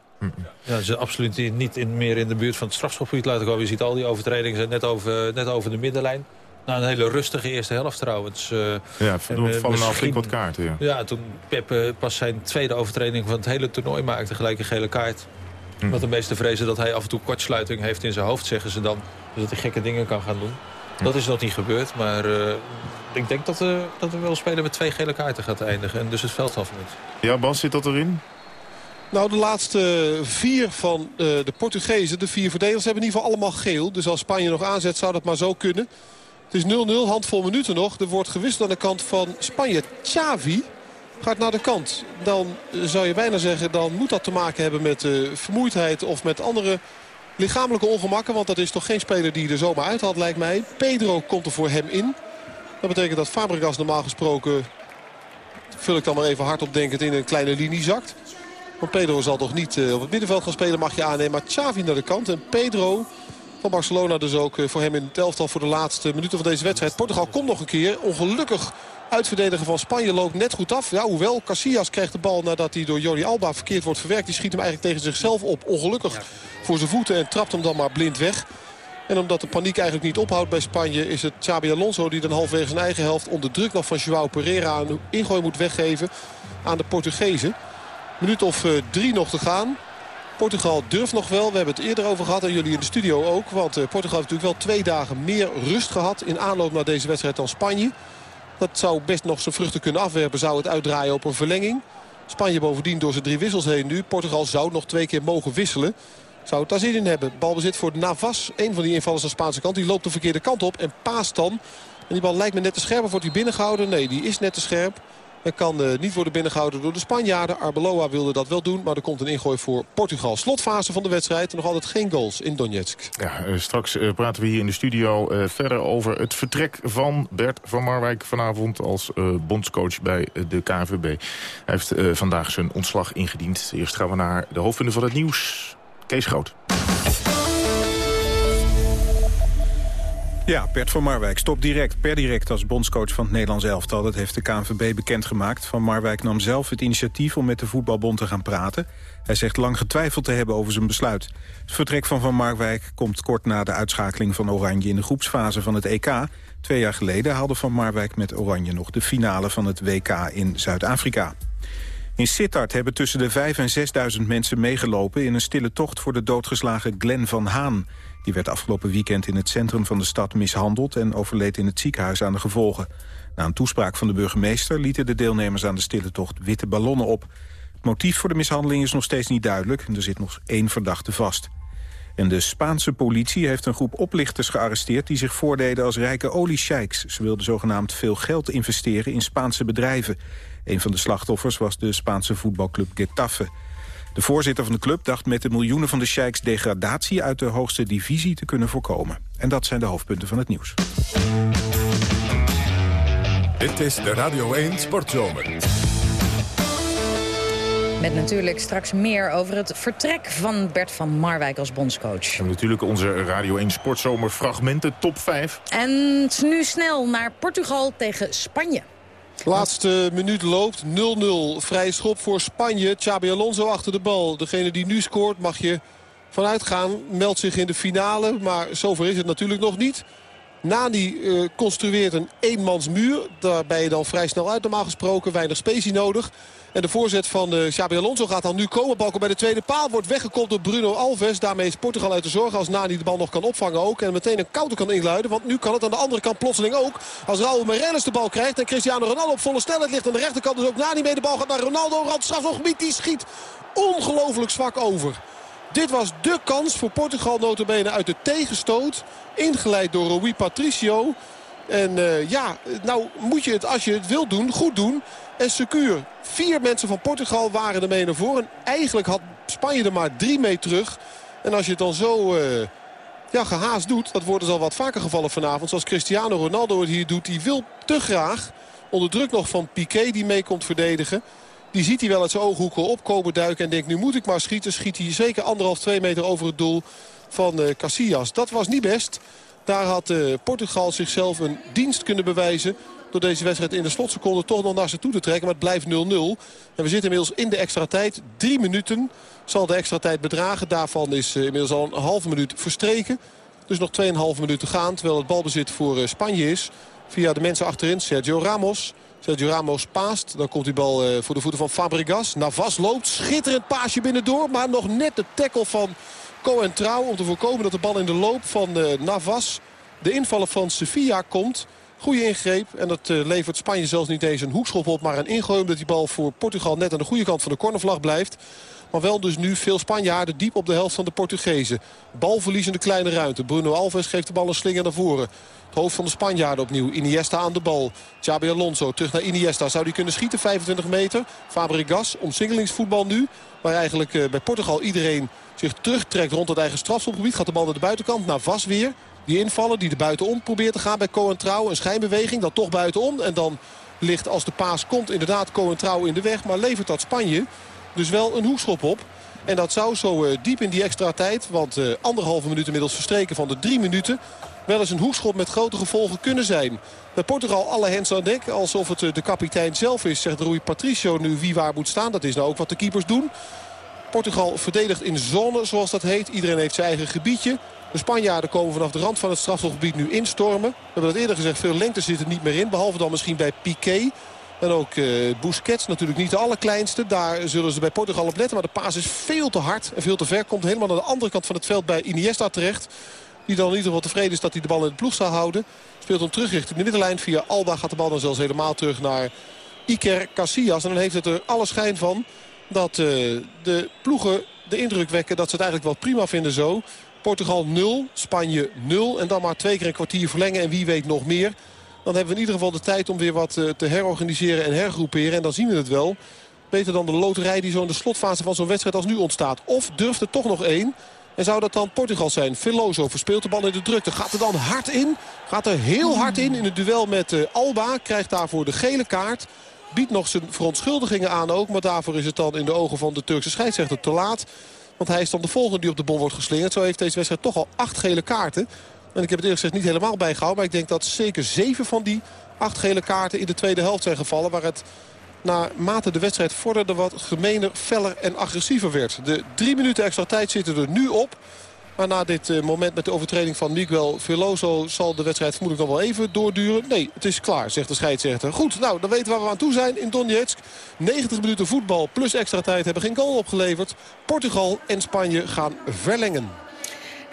Ja, ze absoluut niet in, meer in de buurt van het strafschopgebied laten komen. Je ziet al die overtredingen zijn net over, net over de middenlijn. Nou, een hele rustige eerste helft trouwens. Uh, ja, vallen nou flink wat kaarten. Ja, ja toen Pep uh, pas zijn tweede overtreding van het hele toernooi maakte. Gelijk een gele kaart. Hm. Wat de meeste vrezen dat hij af en toe kortsluiting heeft in zijn hoofd, zeggen ze dan. Dus dat hij gekke dingen kan gaan doen. Hm. Dat is nog niet gebeurd, maar uh, ik denk dat, dat we wel spelen met twee gele kaarten gaat eindigen. En dus het veld af moet. Ja, Bas, zit dat erin? Nou, de laatste vier van uh, de Portugezen, de vier verdedigers, hebben in ieder geval allemaal geel. Dus als Spanje nog aanzet, zou dat maar zo kunnen. Het is 0-0, handvol minuten nog. Er wordt gewisseld aan de kant van Spanje. Xavi gaat naar de kant. Dan zou je bijna zeggen, dan moet dat te maken hebben met uh, vermoeidheid of met andere lichamelijke ongemakken. Want dat is toch geen speler die er zomaar uit had, lijkt mij. Pedro komt er voor hem in. Dat betekent dat Fabregas normaal gesproken, vul ik dan maar even hardop denkend, in een kleine linie zakt. Want Pedro zal toch niet uh, op het middenveld gaan spelen, mag je aannemen. Maar Xavi naar de kant en Pedro van Barcelona dus ook eh, voor hem in het elftal voor de laatste minuten van deze wedstrijd. Portugal komt nog een keer. Ongelukkig uitverdediger van Spanje loopt net goed af. Ja, hoewel Casillas krijgt de bal nadat hij door Jordi Alba verkeerd wordt verwerkt. Die schiet hem eigenlijk tegen zichzelf op. Ongelukkig voor zijn voeten en trapt hem dan maar blind weg. En omdat de paniek eigenlijk niet ophoudt bij Spanje... is het Xabi Alonso die dan halverwege zijn eigen helft... onder druk nog van Joao Pereira een ingooi moet weggeven aan de Portugezen. Minuut of uh, drie nog te gaan. Portugal durft nog wel. We hebben het eerder over gehad en jullie in de studio ook. Want uh, Portugal heeft natuurlijk wel twee dagen meer rust gehad in aanloop naar deze wedstrijd dan Spanje. Dat zou best nog zijn vruchten kunnen afwerpen. Zou het uitdraaien op een verlenging. Spanje bovendien door zijn drie wissels heen nu. Portugal zou nog twee keer mogen wisselen. zou het daar zin in hebben. Balbezit voor Navas, een van die invallers aan de Spaanse kant. Die loopt de verkeerde kant op en paast dan. En die bal lijkt me net te scherp. Wordt hij binnengehouden? Nee, die is net te scherp. En kan uh, niet worden binnengehouden door de Spanjaarden. Arbeloa wilde dat wel doen, maar er komt een ingooi voor Portugal. Slotfase van de wedstrijd. Nog altijd geen goals in Donetsk. Ja, uh, straks uh, praten we hier in de studio verder over het vertrek van Bert van Marwijk vanavond als bondscoach bij de KNVB. Hij heeft vandaag zijn ontslag ingediend. Eerst gaan we naar de hoofdpunten van het nieuws. Kees Groot. Ja, Bert van Marwijk stopt direct, per direct als bondscoach van het Nederlands elftal. Dat heeft de KNVB bekendgemaakt. Van Marwijk nam zelf het initiatief om met de voetbalbond te gaan praten. Hij zegt lang getwijfeld te hebben over zijn besluit. Het vertrek van Van Marwijk komt kort na de uitschakeling van Oranje... in de groepsfase van het EK. Twee jaar geleden haalde Van Marwijk met Oranje nog de finale van het WK in Zuid-Afrika. In Sittard hebben tussen de 5 en 6.000 mensen meegelopen... in een stille tocht voor de doodgeslagen Glenn van Haan. Die werd afgelopen weekend in het centrum van de stad mishandeld... en overleed in het ziekenhuis aan de gevolgen. Na een toespraak van de burgemeester lieten de deelnemers aan de stille tocht witte ballonnen op. Het motief voor de mishandeling is nog steeds niet duidelijk. Er zit nog één verdachte vast. En de Spaanse politie heeft een groep oplichters gearresteerd... die zich voordeden als rijke oliesheiks. Ze wilden zogenaamd veel geld investeren in Spaanse bedrijven. Een van de slachtoffers was de Spaanse voetbalclub Getafe. De voorzitter van de club dacht met de miljoenen van de sheiks degradatie uit de hoogste divisie te kunnen voorkomen. En dat zijn de hoofdpunten van het nieuws. Dit is de Radio 1 Sportzomer. Met natuurlijk straks meer over het vertrek van Bert van Marwijk als bondscoach. En natuurlijk onze Radio 1 Sportzomer fragmenten top 5. En nu snel naar Portugal tegen Spanje. Laatste minuut loopt. 0-0. Vrije schop voor Spanje. Xabi Alonso achter de bal. Degene die nu scoort mag je vanuit gaan. Meldt zich in de finale. Maar zover is het natuurlijk nog niet. Nani uh, construeert een eenmansmuur. Daar ben je dan vrij snel uit normaal gesproken. Weinig specie nodig. En de voorzet van uh, Xabi Alonso gaat dan nu komen. Balken bij de tweede paal wordt weggekopt door Bruno Alves. Daarmee is Portugal uit de zorg als Nani de bal nog kan opvangen ook. En meteen een counter kan inluiden. Want nu kan het aan de andere kant plotseling ook. Als Raúl Meireles de bal krijgt en Cristiano Ronaldo op volle snelheid ligt aan de rechterkant. Dus ook Nani mee de bal gaat naar Ronaldo. Rand strafgebied die schiet ongelooflijk zwak over. Dit was de kans voor Portugal notabene uit de tegenstoot. Ingeleid door Rui Patricio. En uh, ja, nou moet je het als je het wilt doen, goed doen. En secuur. Vier mensen van Portugal waren ermee naar voren. Eigenlijk had Spanje er maar drie mee terug. En als je het dan zo uh, ja, gehaast doet, dat wordt dus al wat vaker gevallen vanavond. Zoals Cristiano Ronaldo het hier doet. Die wil te graag, onder druk nog van Piqué die mee komt verdedigen. Die ziet hij wel uit zijn ooghoeken opkomen duiken. En denkt nu moet ik maar schieten. Schiet hij zeker anderhalf, twee meter over het doel van uh, Casillas. Dat was niet best. Daar had uh, Portugal zichzelf een dienst kunnen bewijzen door deze wedstrijd in de slotseconde toch nog naar ze toe te trekken. Maar het blijft 0-0. En we zitten inmiddels in de extra tijd. Drie minuten zal de extra tijd bedragen. Daarvan is uh, inmiddels al een halve minuut verstreken. Dus nog 2,5 minuten gaan. Terwijl het balbezit voor Spanje is. Via de mensen achterin. Sergio Ramos. Sergio Ramos paast. Dan komt die bal uh, voor de voeten van Fabregas. Navas loopt. Schitterend paasje binnendoor. Maar nog net de tackle van Cohen Trouw. Om te voorkomen dat de bal in de loop van Navas. De invallen van Sevilla komt. Goede ingreep. En dat uh, levert Spanje zelfs niet eens een hoekschop op. Maar een ingooi omdat die bal voor Portugal net aan de goede kant van de cornervlag blijft. Maar wel dus nu veel Spanjaarden diep op de helft van de Portugezen. Balverlies in de kleine ruimte. Bruno Alves geeft de bal een slinger naar voren. Het hoofd van de Spanjaarden opnieuw. Iniesta aan de bal. Xabi Alonso terug naar Iniesta. Zou die kunnen schieten? 25 meter. Fabregas. Omsingelingsvoetbal nu. Waar eigenlijk uh, bij Portugal iedereen zich terugtrekt rond het eigen strafschopgebied. Gaat de bal naar de buitenkant. Naar Vas weer. Die invallen die er buitenom probeert te gaan bij Cohen Trouw. Een schijnbeweging, dan toch buitenom. En dan ligt als de paas komt inderdaad Cohen Trouw in de weg. Maar levert dat Spanje dus wel een hoekschop op. En dat zou zo uh, diep in die extra tijd, want uh, anderhalve minuut inmiddels verstreken van de drie minuten... wel eens een hoekschop met grote gevolgen kunnen zijn. Bij Portugal alle hens aan dek, alsof het uh, de kapitein zelf is, zegt Rui Patricio nu wie waar moet staan. Dat is nou ook wat de keepers doen. Portugal verdedigt in zone, zoals dat heet. Iedereen heeft zijn eigen gebiedje. De Spanjaarden komen vanaf de rand van het strafschopgebied nu instormen. We hebben dat eerder gezegd, veel lengte zit er niet meer in. Behalve dan misschien bij Piqué. En ook uh, Busquets, natuurlijk niet de allerkleinste. Daar zullen ze bij Portugal op letten. Maar de paas is veel te hard en veel te ver. Komt helemaal naar de andere kant van het veld bij Iniesta terecht. Die dan in ieder geval tevreden is dat hij de bal in de ploeg zal houden. Speelt hem terug richting de middenlijn. Via Alba gaat de bal dan zelfs helemaal terug naar Iker Casillas. En dan heeft het er alle schijn van dat uh, de ploegen de indruk wekken dat ze het eigenlijk wel prima vinden zo. Portugal 0, Spanje 0 en dan maar twee keer een kwartier verlengen en wie weet nog meer. Dan hebben we in ieder geval de tijd om weer wat te herorganiseren en hergroeperen. En dan zien we het wel. Beter dan de loterij die zo in de slotfase van zo'n wedstrijd als nu ontstaat. Of durft er toch nog één. En zou dat dan Portugal zijn? Veloso verspeelt de bal in de drukte. Gaat er dan hard in? Gaat er heel hard in in het duel met uh, Alba. Krijgt daarvoor de gele kaart. Biedt nog zijn verontschuldigingen aan ook. Maar daarvoor is het dan in de ogen van de Turkse scheidsrechter te laat. Want hij is dan de volgende die op de bom wordt geslingerd. Zo heeft deze wedstrijd toch al acht gele kaarten. En ik heb het eerlijk gezegd niet helemaal bijgehouden. Maar ik denk dat zeker zeven van die acht gele kaarten in de tweede helft zijn gevallen. Waar het naarmate de wedstrijd vorderde wat gemener, feller en agressiever werd. De drie minuten extra tijd zitten er nu op. Maar na dit eh, moment met de overtreding van Miguel Veloso... zal de wedstrijd vermoedelijk nog wel even doorduren. Nee, het is klaar, zegt de scheidsrechter. Goed, nou, dan weten we waar we aan toe zijn in Donetsk. 90 minuten voetbal plus extra tijd hebben geen goal opgeleverd. Portugal en Spanje gaan verlengen.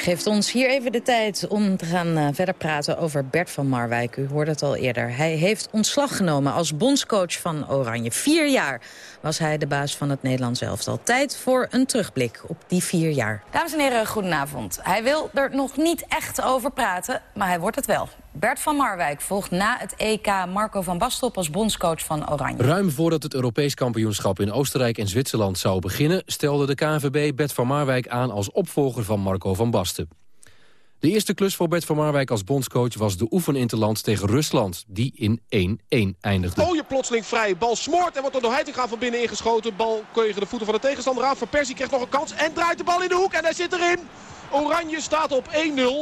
Geeft ons hier even de tijd om te gaan uh, verder praten over Bert van Marwijk. U hoorde het al eerder. Hij heeft ontslag genomen als bondscoach van Oranje. Vier jaar was hij de baas van het Nederlands elftal. Tijd voor een terugblik op die vier jaar. Dames en heren, goedenavond. Hij wil er nog niet echt over praten, maar hij wordt het wel. Bert van Marwijk volgt na het EK Marco van Basten als bondscoach van Oranje. Ruim voordat het Europees kampioenschap in Oostenrijk en Zwitserland zou beginnen... stelde de KNVB Bert van Marwijk aan als opvolger van Marco van Basten. De eerste klus voor Bert van Marwijk als bondscoach was de oefeninterland tegen Rusland, die in 1-1 eindigde. Oh, je plotseling vrij. Bal smoort en wordt door Heitinga van binnen ingeschoten. Bal tegen de voeten van de tegenstander aan. Van Persie krijgt nog een kans en draait de bal in de hoek en hij zit erin. Oranje staat op 1-0.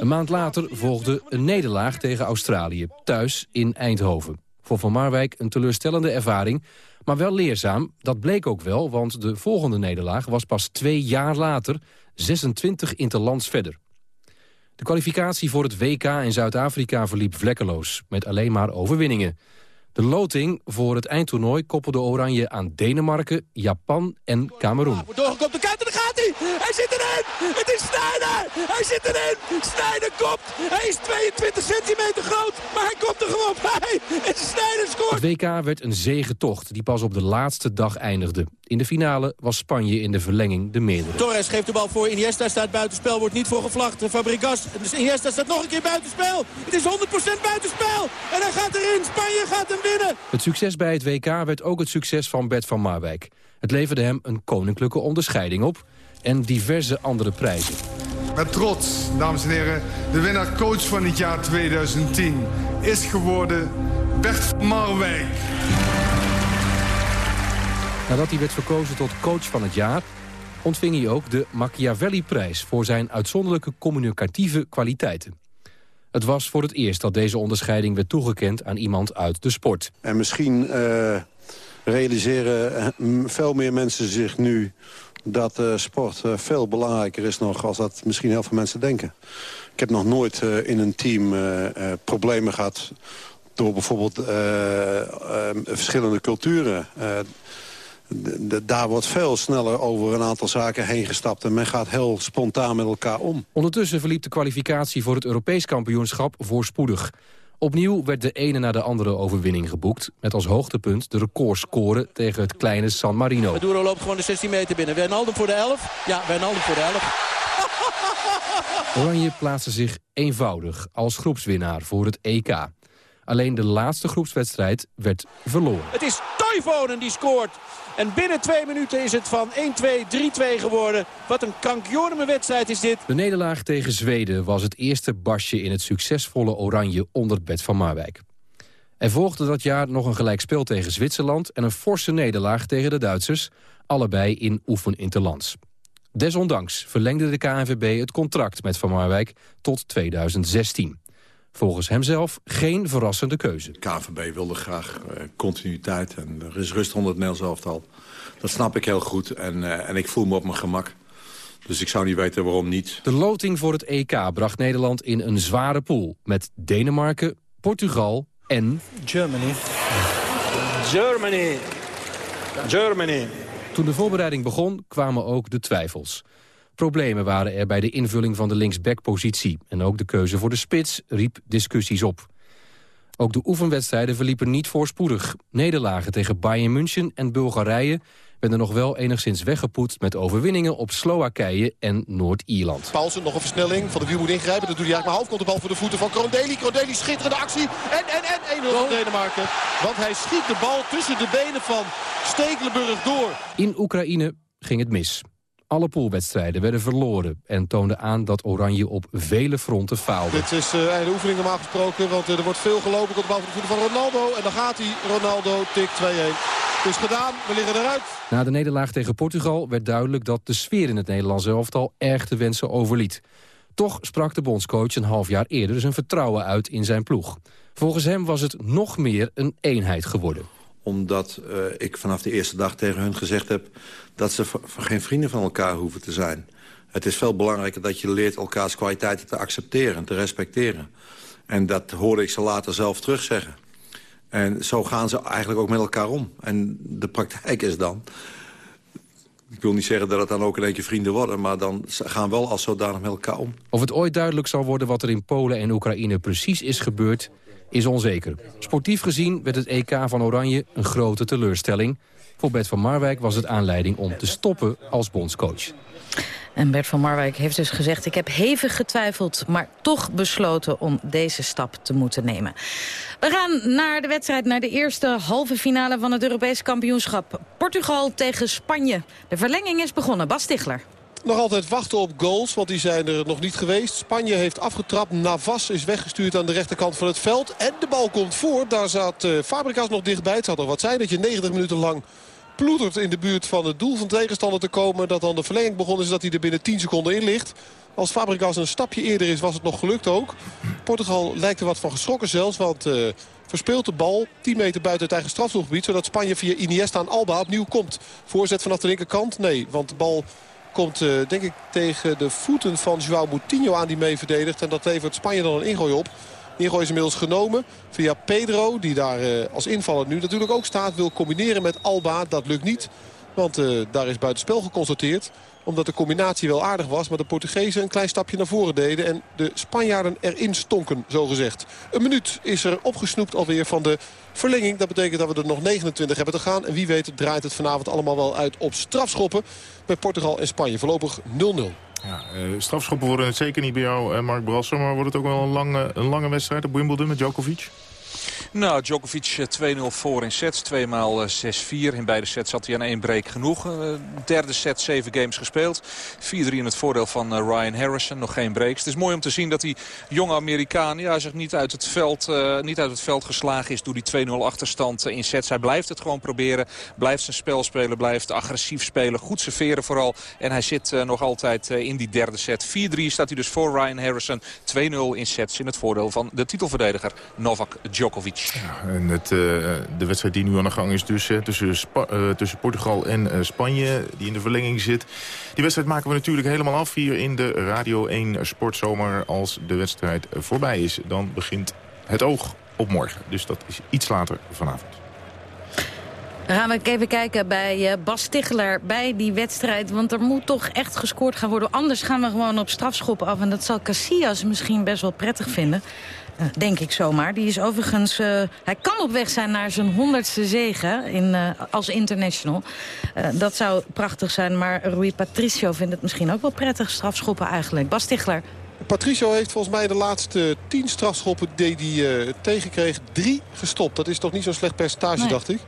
Een maand later volgde een nederlaag tegen Australië, thuis in Eindhoven. Voor Van Marwijk een teleurstellende ervaring, maar wel leerzaam. Dat bleek ook wel, want de volgende nederlaag was pas twee jaar later, 26 interlands verder. De kwalificatie voor het WK in Zuid-Afrika verliep vlekkeloos, met alleen maar overwinningen. De loting voor het eindtoernooi koppelde Oranje aan Denemarken, Japan en Cameroen. Doorgekomen de kant en daar gaat hij! Hij zit erin! Het is Snijder! Hij zit erin! Snijder komt! Hij is 22 centimeter groot, maar hij komt er gewoon bij! En Snijder scoort! Het WK werd een zegentocht die pas op de laatste dag eindigde. In de finale was Spanje in de verlenging de meerdere. Torres geeft de bal voor. Iniesta staat buitenspel, wordt niet voor gevlacht. Fabregas, dus Iniesta staat nog een keer buitenspel. Het is 100% buitenspel. En hij gaat erin. Spanje gaat hem winnen. Het succes bij het WK werd ook het succes van Bert van Marwijk. Het leverde hem een koninklijke onderscheiding op en diverse andere prijzen. Met trots, dames en heren, de winnaar coach van het jaar 2010 is geworden Bert van Marwijk. Nadat hij werd verkozen tot coach van het jaar... ontving hij ook de Machiavelli-prijs... voor zijn uitzonderlijke communicatieve kwaliteiten. Het was voor het eerst dat deze onderscheiding werd toegekend aan iemand uit de sport. En misschien uh, realiseren eh, veel meer mensen zich nu dat uh, sport veel belangrijker is nog als dat misschien heel veel mensen denken. Ik heb nog nooit in een team problemen gehad door bijvoorbeeld verschillende culturen daar wordt veel sneller over een aantal zaken heen gestapt... en men gaat heel spontaan met elkaar om. Ondertussen verliep de kwalificatie voor het Europees kampioenschap voorspoedig. Opnieuw werd de ene na de andere overwinning geboekt... met als hoogtepunt de recordscore tegen het kleine San Marino. Maduro loopt gewoon de 16 meter binnen. Wijnaldum voor de 11. Ja, Wijnaldum voor de 11. Oranje plaatste zich eenvoudig als groepswinnaar voor het EK. Alleen de laatste groepswedstrijd werd verloren. Het is Toivonen die scoort. En binnen twee minuten is het van 1-2, 3-2 geworden. Wat een krankjorme wedstrijd is dit. De nederlaag tegen Zweden was het eerste basje in het succesvolle Oranje onder Bert van Marwijk. Er volgde dat jaar nog een gelijkspel tegen Zwitserland... en een forse nederlaag tegen de Duitsers, allebei in oefeninterlands. Desondanks verlengde de KNVB het contract met Van Marwijk tot 2016. Volgens hemzelf geen verrassende keuze. De KVB wilde graag uh, continuïteit en er is rust onder het Nederlands elftal. Dat snap ik heel goed en, uh, en ik voel me op mijn gemak. Dus ik zou niet weten waarom niet. De loting voor het EK bracht Nederland in een zware pool... met Denemarken, Portugal en... Germany. Germany. Germany. Toen de voorbereiding begon, kwamen ook de twijfels. Problemen waren er bij de invulling van de linksback-positie. En ook de keuze voor de spits riep discussies op. Ook de oefenwedstrijden verliepen niet voorspoedig. Nederlagen tegen Bayern München en Bulgarije... werden nog wel enigszins weggepoetst met overwinningen op Slowakije en Noord-Ierland. Paulsen, nog een versnelling. Van de wiel moet ingrijpen. Dat doet hij eigenlijk maar half. Komt de bal voor de voeten van Krondeli. Krondeli, schitterende actie. En, en, en 1-0 voor Denemarken. Want hij schiet de bal tussen de benen van Stekelenburg door. In Oekraïne ging het mis. Alle poolwedstrijden werden verloren en toonden aan dat Oranje op vele fronten faalde. Dit is uh, de oefening normaal gesproken, want uh, er wordt veel gelopen. Komt de bal voor de voeten van Ronaldo en dan gaat hij. Ronaldo tik 2-1. Dus gedaan, we liggen eruit. Na de nederlaag tegen Portugal werd duidelijk dat de sfeer in het Nederlandse elftal erg te wensen overliet. Toch sprak de bondscoach een half jaar eerder zijn vertrouwen uit in zijn ploeg. Volgens hem was het nog meer een eenheid geworden omdat uh, ik vanaf de eerste dag tegen hun gezegd heb... dat ze geen vrienden van elkaar hoeven te zijn. Het is veel belangrijker dat je leert elkaars kwaliteiten te accepteren... te respecteren. En dat hoorde ik ze later zelf terugzeggen. En zo gaan ze eigenlijk ook met elkaar om. En de praktijk is dan... Ik wil niet zeggen dat het dan ook in keer vrienden worden... maar dan gaan wel als zodanig met elkaar om. Of het ooit duidelijk zal worden wat er in Polen en Oekraïne precies is gebeurd is onzeker. Sportief gezien werd het EK van Oranje een grote teleurstelling. Voor Bert van Marwijk was het aanleiding om te stoppen als bondscoach. En Bert van Marwijk heeft dus gezegd... ik heb hevig getwijfeld, maar toch besloten om deze stap te moeten nemen. We gaan naar de wedstrijd, naar de eerste halve finale van het Europees kampioenschap. Portugal tegen Spanje. De verlenging is begonnen. Bas Stichler. Nog altijd wachten op goals, want die zijn er nog niet geweest. Spanje heeft afgetrapt. Navas is weggestuurd aan de rechterkant van het veld. En de bal komt voor. Daar zat uh, Fabregas nog dichtbij. Het zou toch wat zijn dat je 90 minuten lang ploetert in de buurt van het doel van tegenstander te komen. Dat dan de verlenging begonnen is dat hij er binnen 10 seconden in ligt. Als Fabregas een stapje eerder is, was het nog gelukt ook. Portugal lijkt er wat van geschrokken zelfs, want... Uh, verspeelt de bal 10 meter buiten het eigen strafdoelgebied. Zodat Spanje via Iniesta en Alba opnieuw komt. Voorzet vanaf de linkerkant? Nee, want de bal komt uh, denk ik tegen de voeten van Joao Moutinho aan die mee verdedigt. En dat levert Spanje dan een ingooi op. Ingooi is inmiddels genomen via Pedro, die daar uh, als invaller nu natuurlijk ook staat. Wil combineren met Alba, dat lukt niet. Want uh, daar is buitenspel geconstateerd. Omdat de combinatie wel aardig was. Maar de Portugezen een klein stapje naar voren deden. En de Spanjaarden erin stonken, zogezegd. Een minuut is er opgesnoept alweer van de verlenging. Dat betekent dat we er nog 29 hebben te gaan. En wie weet draait het vanavond allemaal wel uit op strafschoppen. Bij Portugal en Spanje. Voorlopig 0-0. Ja, uh, strafschoppen worden het zeker niet bij jou, uh, Mark Brasser. Maar wordt het ook wel een lange, een lange wedstrijd op Wimbledon met Djokovic? Nou, Djokovic 2-0 voor in sets. Tweemaal 6-4. In beide sets had hij aan één break genoeg. Uh, derde set, zeven games gespeeld. 4-3 in het voordeel van Ryan Harrison. Nog geen breaks. Het is mooi om te zien dat die jonge Amerikaan ja, zich niet uit, het veld, niet uit het veld geslagen is... door die 2-0 achterstand in sets. Hij blijft het gewoon proberen. Blijft zijn spel spelen. Blijft agressief spelen. Goed serveren vooral. En hij zit nog altijd in die derde set. 4-3 staat hij dus voor Ryan Harrison. 2-0 in sets in het voordeel van de titelverdediger Novak Djokovic. Ja, en het, uh, de wedstrijd die nu aan de gang is dus, uh, tussen, Spa uh, tussen Portugal en Spanje, die in de verlenging zit. Die wedstrijd maken we natuurlijk helemaal af hier in de Radio 1 Sportzomer. Als de wedstrijd voorbij is, dan begint het oog op morgen. Dus dat is iets later vanavond. Dan gaan we even kijken bij Bas Stichler bij die wedstrijd. Want er moet toch echt gescoord gaan worden. Anders gaan we gewoon op strafschoppen af. En dat zal Casillas misschien best wel prettig vinden. Denk ik zomaar. Die is overigens... Uh, hij kan op weg zijn naar zijn honderdste zege in, uh, als international. dat zou prachtig zijn, maar Rui Patricio vindt het misschien ook wel prettig. Strafschoppen eigenlijk. Bas Tichler. Patricio heeft volgens mij de laatste tien strafschoppen die hij tegenkreeg... drie gestopt. Dat is toch niet zo'n slecht percentage, nee. dacht ik.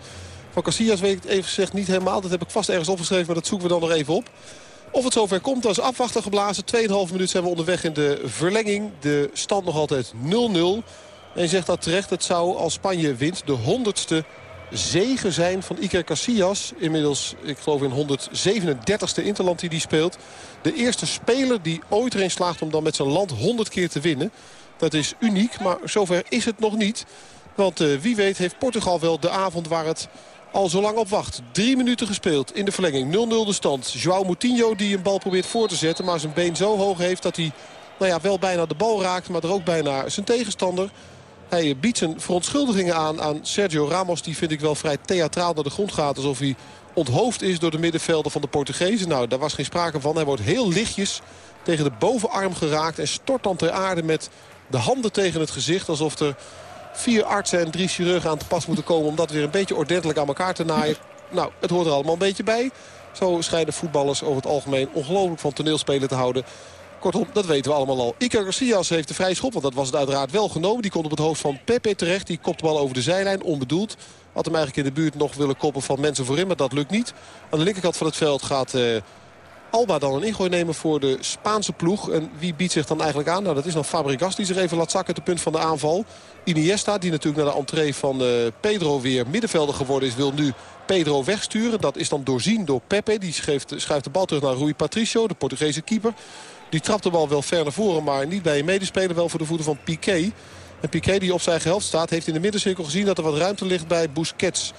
Van Casillas weet ik het even gezegd niet helemaal. Dat heb ik vast ergens opgeschreven, maar dat zoeken we dan nog even op. Of het zover komt, dat is afwachten geblazen. 2,5 minuut zijn we onderweg in de verlenging. De stand nog altijd 0-0. En je zegt dat terecht, het zou als Spanje wint de honderdste zegen zijn van Iker Casillas. Inmiddels, ik geloof in 137ste Interland die die speelt. De eerste speler die ooit erin slaagt om dan met zijn land 100 keer te winnen. Dat is uniek, maar zover is het nog niet. Want uh, wie weet heeft Portugal wel de avond waar het al zo lang op wacht. Drie minuten gespeeld in de verlenging. 0-0 de stand. Joao Moutinho die een bal probeert voor te zetten. Maar zijn been zo hoog heeft dat hij nou ja, wel bijna de bal raakt. Maar er ook bijna zijn tegenstander. Hij biedt zijn verontschuldigingen aan aan Sergio Ramos. Die vind ik wel vrij theatraal naar de grond gaat. Alsof hij onthoofd is door de middenvelden van de Portugezen. Nou, daar was geen sprake van. Hij wordt heel lichtjes tegen de bovenarm geraakt. En stort dan ter aarde met de handen tegen het gezicht. Alsof er vier artsen en drie chirurgen aan te pas moeten komen... om dat weer een beetje ordentelijk aan elkaar te naaien. Nou, het hoort er allemaal een beetje bij. Zo schijnen voetballers over het algemeen ongelooflijk van toneelspelen te houden. Kortom, dat weten we allemaal al. Iker Garcias heeft de vrije schop, want dat was het uiteraard wel genomen. Die komt op het hoofd van Pepe terecht. Die kopt de bal over de zijlijn, onbedoeld. Had hem eigenlijk in de buurt nog willen koppen van mensen voorin, maar dat lukt niet. Aan de linkerkant van het veld gaat... Uh, Alba dan een ingooi nemen voor de Spaanse ploeg. En wie biedt zich dan eigenlijk aan? Nou, dat is dan Fabregas die zich even laat zakken het punt van de aanval. Iniesta, die natuurlijk naar de entree van uh, Pedro weer middenvelder geworden is... wil nu Pedro wegsturen. Dat is dan doorzien door Pepe. Die schuift de bal terug naar Rui Patricio, de Portugese keeper. Die trapt de bal wel ver naar voren, maar niet bij een medespeler. Wel voor de voeten van Piqué. En Piqué die op zijn helft staat, heeft in de middencirkel gezien dat er wat ruimte ligt bij Busquets.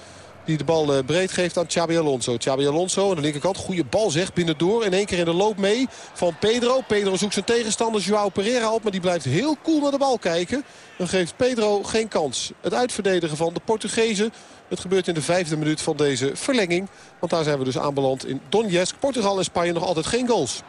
Die de bal eh, breed geeft aan Xabi Alonso. Xabi Alonso aan de linkerkant. Goede bal zeg. Binnendoor. In één keer in de loop mee van Pedro. Pedro zoekt zijn tegenstander Joao Pereira op. Maar die blijft heel cool naar de bal kijken. Dan geeft Pedro geen kans. Het uitverdedigen van de Portugezen. Het gebeurt in de vijfde minuut van deze verlenging. Want daar zijn we dus aanbeland in Donetsk. Portugal en Spanje nog altijd geen goals.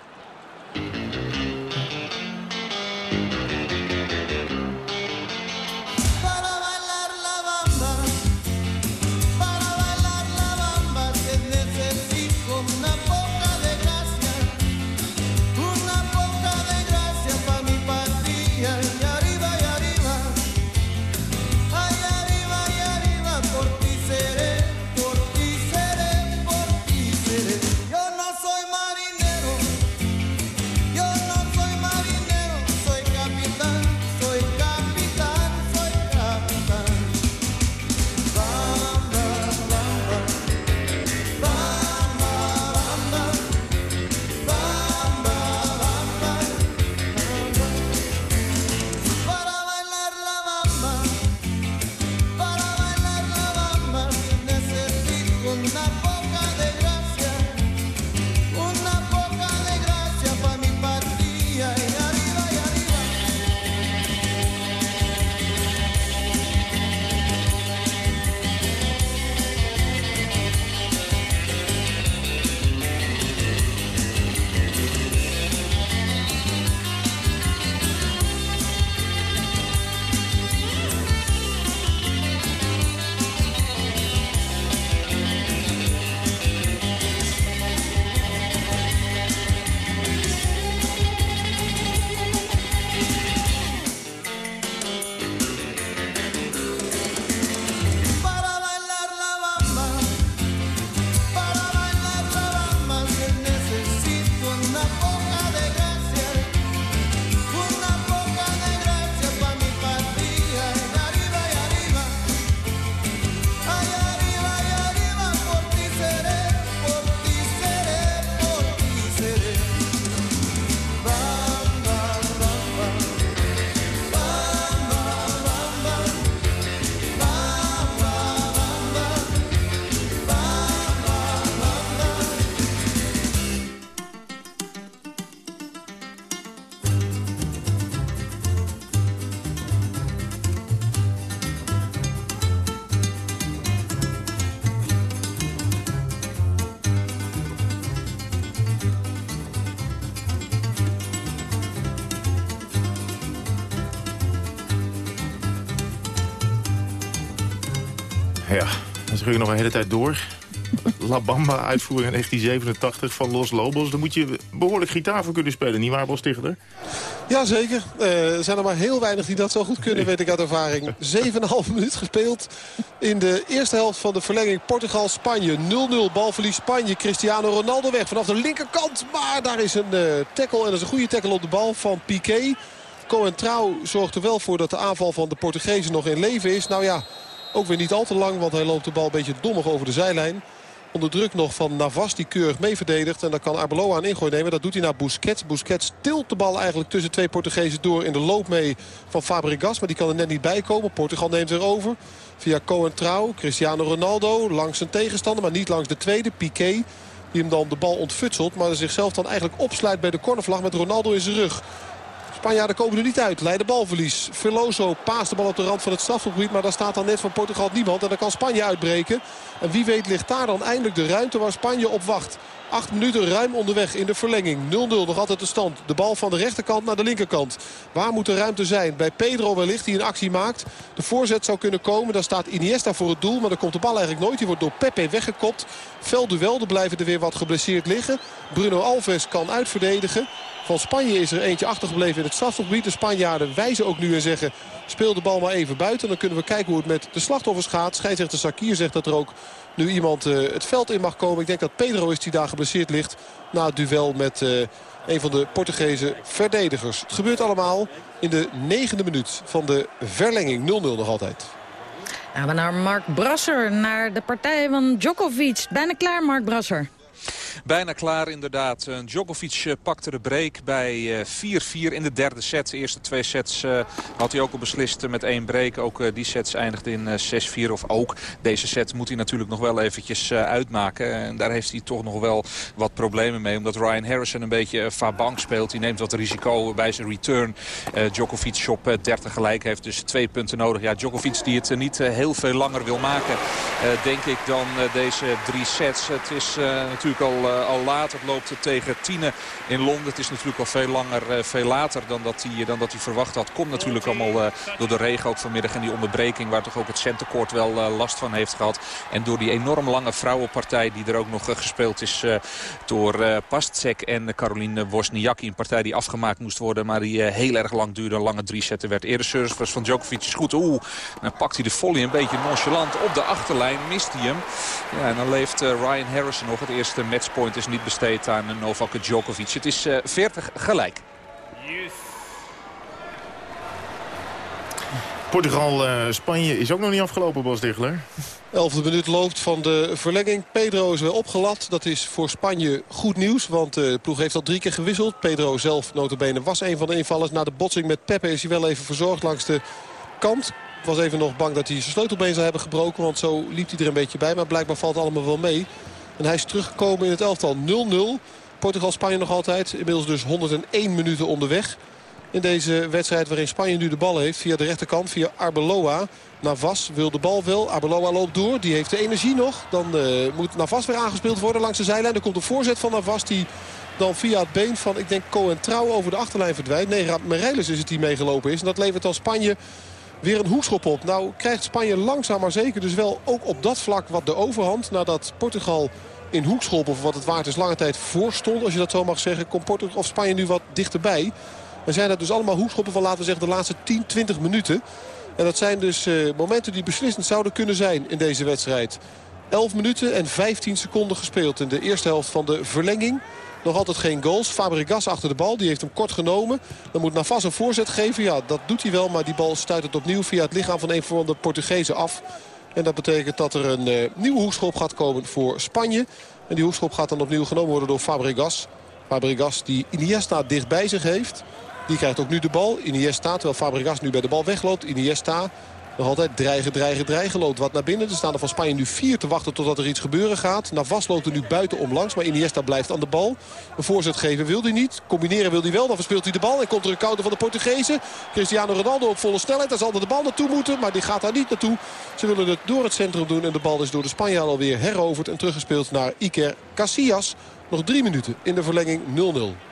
Nog een hele tijd door. La Bamba uitvoering in 1987 van Los Lobos. Daar moet je behoorlijk gitaar voor kunnen spelen, niet waar, Bos Tichter? Jazeker. Uh, er zijn er maar heel weinig die dat zo goed kunnen, weet ik uit ervaring. 7,5 minuut gespeeld in de eerste helft van de verlenging Portugal-Spanje. 0-0 balverlies Spanje. Cristiano Ronaldo weg vanaf de linkerkant. Maar daar is een uh, tackle en dat is een goede tackle op de bal van Piqué. Cohen Trouw zorgt er wel voor dat de aanval van de Portugezen nog in leven is. Nou ja, ook weer niet al te lang, want hij loopt de bal een beetje dommig over de zijlijn. Onder druk nog van Navas die keurig mee verdedigt. En dan kan Arbeloa een ingooi nemen. Dat doet hij naar Busquets. Busquets tilt de bal eigenlijk tussen twee Portugezen door in de loop mee van Fabregas. Maar die kan er net niet bij komen. Portugal neemt weer over. Via Cohen Trouw. Cristiano Ronaldo langs zijn tegenstander. Maar niet langs de tweede. Piqué. Die hem dan de bal ontfutselt. Maar zichzelf dan eigenlijk opsluit bij de cornervlag met Ronaldo in zijn rug Spanjaarden komen er niet uit. Leiden balverlies. Veloso paast de bal op de rand van het strafgebied. Maar daar staat dan net van Portugal niemand. En dan kan Spanje uitbreken. En wie weet ligt daar dan eindelijk de ruimte waar Spanje op wacht. Acht minuten ruim onderweg in de verlenging. 0-0 nog altijd de stand. De bal van de rechterkant naar de linkerkant. Waar moet de ruimte zijn? Bij Pedro wellicht die een actie maakt. De voorzet zou kunnen komen. Daar staat Iniesta voor het doel. Maar dan komt de bal eigenlijk nooit. Die wordt door Pepe weggekopt. Veldduel. Er blijven er weer wat geblesseerd liggen. Bruno Alves kan uitverdedigen. Van Spanje is er eentje achtergebleven in het strafgebied. De Spanjaarden wijzen ook nu en zeggen... speel de bal maar even buiten. Dan kunnen we kijken hoe het met de slachtoffers gaat. Scheidsrechter Sakir zegt dat er ook nu iemand uh, het veld in mag komen. Ik denk dat Pedro is die daar geblesseerd ligt. Na het duel met uh, een van de Portugese verdedigers. Het gebeurt allemaal in de negende minuut van de verlenging. 0-0 nog altijd. Gaan we naar Mark Brasser, naar de partij van Djokovic. Bijna klaar, Mark Brasser. Bijna klaar inderdaad. Djokovic eh, pakte de break bij 4-4 eh, in de derde set. De eerste twee sets had hij ook al beslist met één break. Ook die sets eindigde in 6-4 of ook. Deze set moet hij natuurlijk nog wel eventjes uitmaken. En daar heeft hij toch nog wel wat problemen mee. Omdat Ryan Harrison een beetje bank speelt. Die neemt wat risico bij zijn return. Djokovic op 30 gelijk heeft dus twee punten nodig. Ja, Djokovic die het niet heel veel langer wil maken. denk ik dan deze drie sets. Het is natuurlijk al al, uh, al laat. Het loopt tegen Tiene in Londen. Het is natuurlijk al veel langer, uh, veel later dan dat, hij, dan dat hij verwacht had. Komt natuurlijk allemaal uh, door de regen ook vanmiddag en die onderbreking... waar toch ook het centercourt wel last van heeft gehad. En door die enorm lange vrouwenpartij die er ook nog gespeeld is... door Pastsek en Caroline Wozniacki. Een partij die afgemaakt moest worden, maar die heel erg lang duurde. Een lange drie zetten werd. Eerder service van Djokovic is goed. Oeh, dan pakt hij de volley een beetje nonchalant op de achterlijn. Mist hij hem. Ja, en dan leeft Ryan Harrison nog het eerste match matchpoint is niet besteed aan Novak Djokovic. Het is 40 eh, gelijk. Portugal-Spanje is ook nog niet afgelopen, Bas Diggler. Elfde minuut loopt van de verlenging. Pedro is weer opgelat. Dat is voor Spanje goed nieuws. Want de ploeg heeft al drie keer gewisseld. Pedro zelf, notabene, was een van de invallers. Na de botsing met Pepe is hij wel even verzorgd langs de kant. was even nog bang dat hij zijn sleutelbeen zou hebben gebroken. Want zo liep hij er een beetje bij. Maar blijkbaar valt het allemaal wel mee. En hij is teruggekomen in het elftal 0-0. Portugal-Spanje nog altijd. Inmiddels dus 101 minuten onderweg. In deze wedstrijd waarin Spanje nu de bal heeft. Via de rechterkant, via Arbeloa. Navas wil de bal wel. Arbeloa loopt door. Die heeft de energie nog. Dan uh, moet Navas weer aangespeeld worden langs de zijlijn. Er komt een voorzet van Navas die dan via het been van, ik denk, Cohen Trouw over de achterlijn verdwijnt. Nee, Mereiles is het die meegelopen is. En dat levert dan Spanje weer een hoekschop op. Nou krijgt Spanje langzaam maar zeker dus wel ook op dat vlak wat de overhand. Nadat Portugal in hoekschop of wat het waard is lange tijd voorstond. Als je dat zo mag zeggen. Komt Portugal of Spanje nu wat dichterbij. En zijn dat dus allemaal hoekschoppen van laten we zeggen de laatste 10, 20 minuten. En dat zijn dus uh, momenten die beslissend zouden kunnen zijn in deze wedstrijd. 11 minuten en 15 seconden gespeeld in de eerste helft van de verlenging. Nog altijd geen goals. Fabregas achter de bal. Die heeft hem kort genomen. Dan moet Navas een voorzet geven. Ja, dat doet hij wel. Maar die bal stuit het opnieuw via het lichaam van een van de Portugezen af. En dat betekent dat er een uh, nieuwe hoekschop gaat komen voor Spanje. En die hoekschop gaat dan opnieuw genomen worden door Fabregas. Fabregas die Iniesta dicht bij zich heeft. Die krijgt ook nu de bal. Iniesta, terwijl Fabregas nu bij de bal wegloopt. Iniesta nog altijd dreigen, dreigen, dreigen. Loopt wat naar binnen. Er staan er van Spanje nu vier te wachten totdat er iets gebeuren gaat. Navas loopt er nu buiten omlangs. Maar Iniesta blijft aan de bal. Een voorzet geven wil hij niet. Combineren wil hij wel. Dan verspeelt hij de bal. En komt er een counter van de Portugezen. Cristiano Ronaldo op volle snelheid. Daar zal er de bal naartoe moeten. Maar die gaat daar niet naartoe. Ze willen het door het centrum doen. En de bal is door de Spanjaarden alweer heroverd. En teruggespeeld naar Iker Casillas. Nog drie minuten in de verlenging 0-0.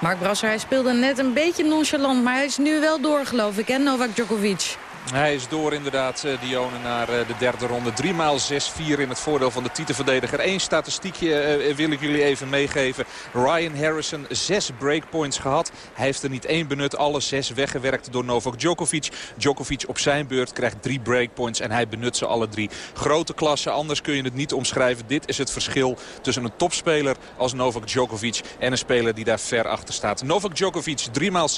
Mark Brasser, hij speelde net een beetje nonchalant. Maar hij is nu wel door, geloof ik, hè, Novak Djokovic. Hij is door inderdaad, eh, Dione, naar eh, de derde ronde. 3 maal 6-4 in het voordeel van de titelverdediger. Eén statistiekje eh, wil ik jullie even meegeven. Ryan Harrison, zes breakpoints gehad. Hij heeft er niet één benut, alle zes weggewerkt door Novak Djokovic. Djokovic op zijn beurt krijgt drie breakpoints en hij benut ze alle drie. Grote klasse, anders kun je het niet omschrijven. Dit is het verschil tussen een topspeler als Novak Djokovic en een speler die daar ver achter staat. Novak Djokovic, 3 maal 6-4.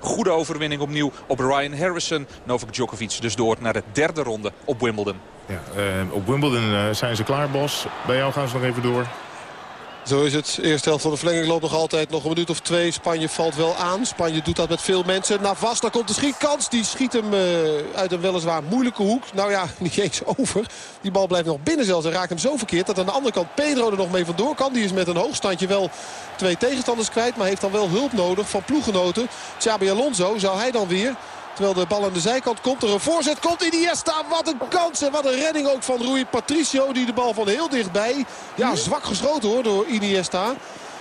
Goede overwinning opnieuw op Ryan Harrison. Novak Djokovic dus door naar de derde ronde op Wimbledon. Ja, uh, op Wimbledon uh, zijn ze klaar, Bos. Bij jou gaan ze nog even door. Zo is het. Eerste helft van de verlenging loopt nog altijd nog een minuut of twee. Spanje valt wel aan. Spanje doet dat met veel mensen. Navas, daar komt de schietkans. Die schiet hem uh, uit een weliswaar moeilijke hoek. Nou ja, niet eens over. Die bal blijft nog binnen zelfs. En raakt hem zo verkeerd dat aan de andere kant Pedro er nog mee vandoor kan. Die is met een hoogstandje wel twee tegenstanders kwijt. Maar heeft dan wel hulp nodig van ploeggenoten. Xabi Alonso zou hij dan weer Terwijl de bal aan de zijkant komt. Er een voorzet komt. Iniesta, wat een kans. En wat een redding ook van Rui Patricio. Die de bal van heel dichtbij. Ja, zwak geschoten hoor door Iniesta.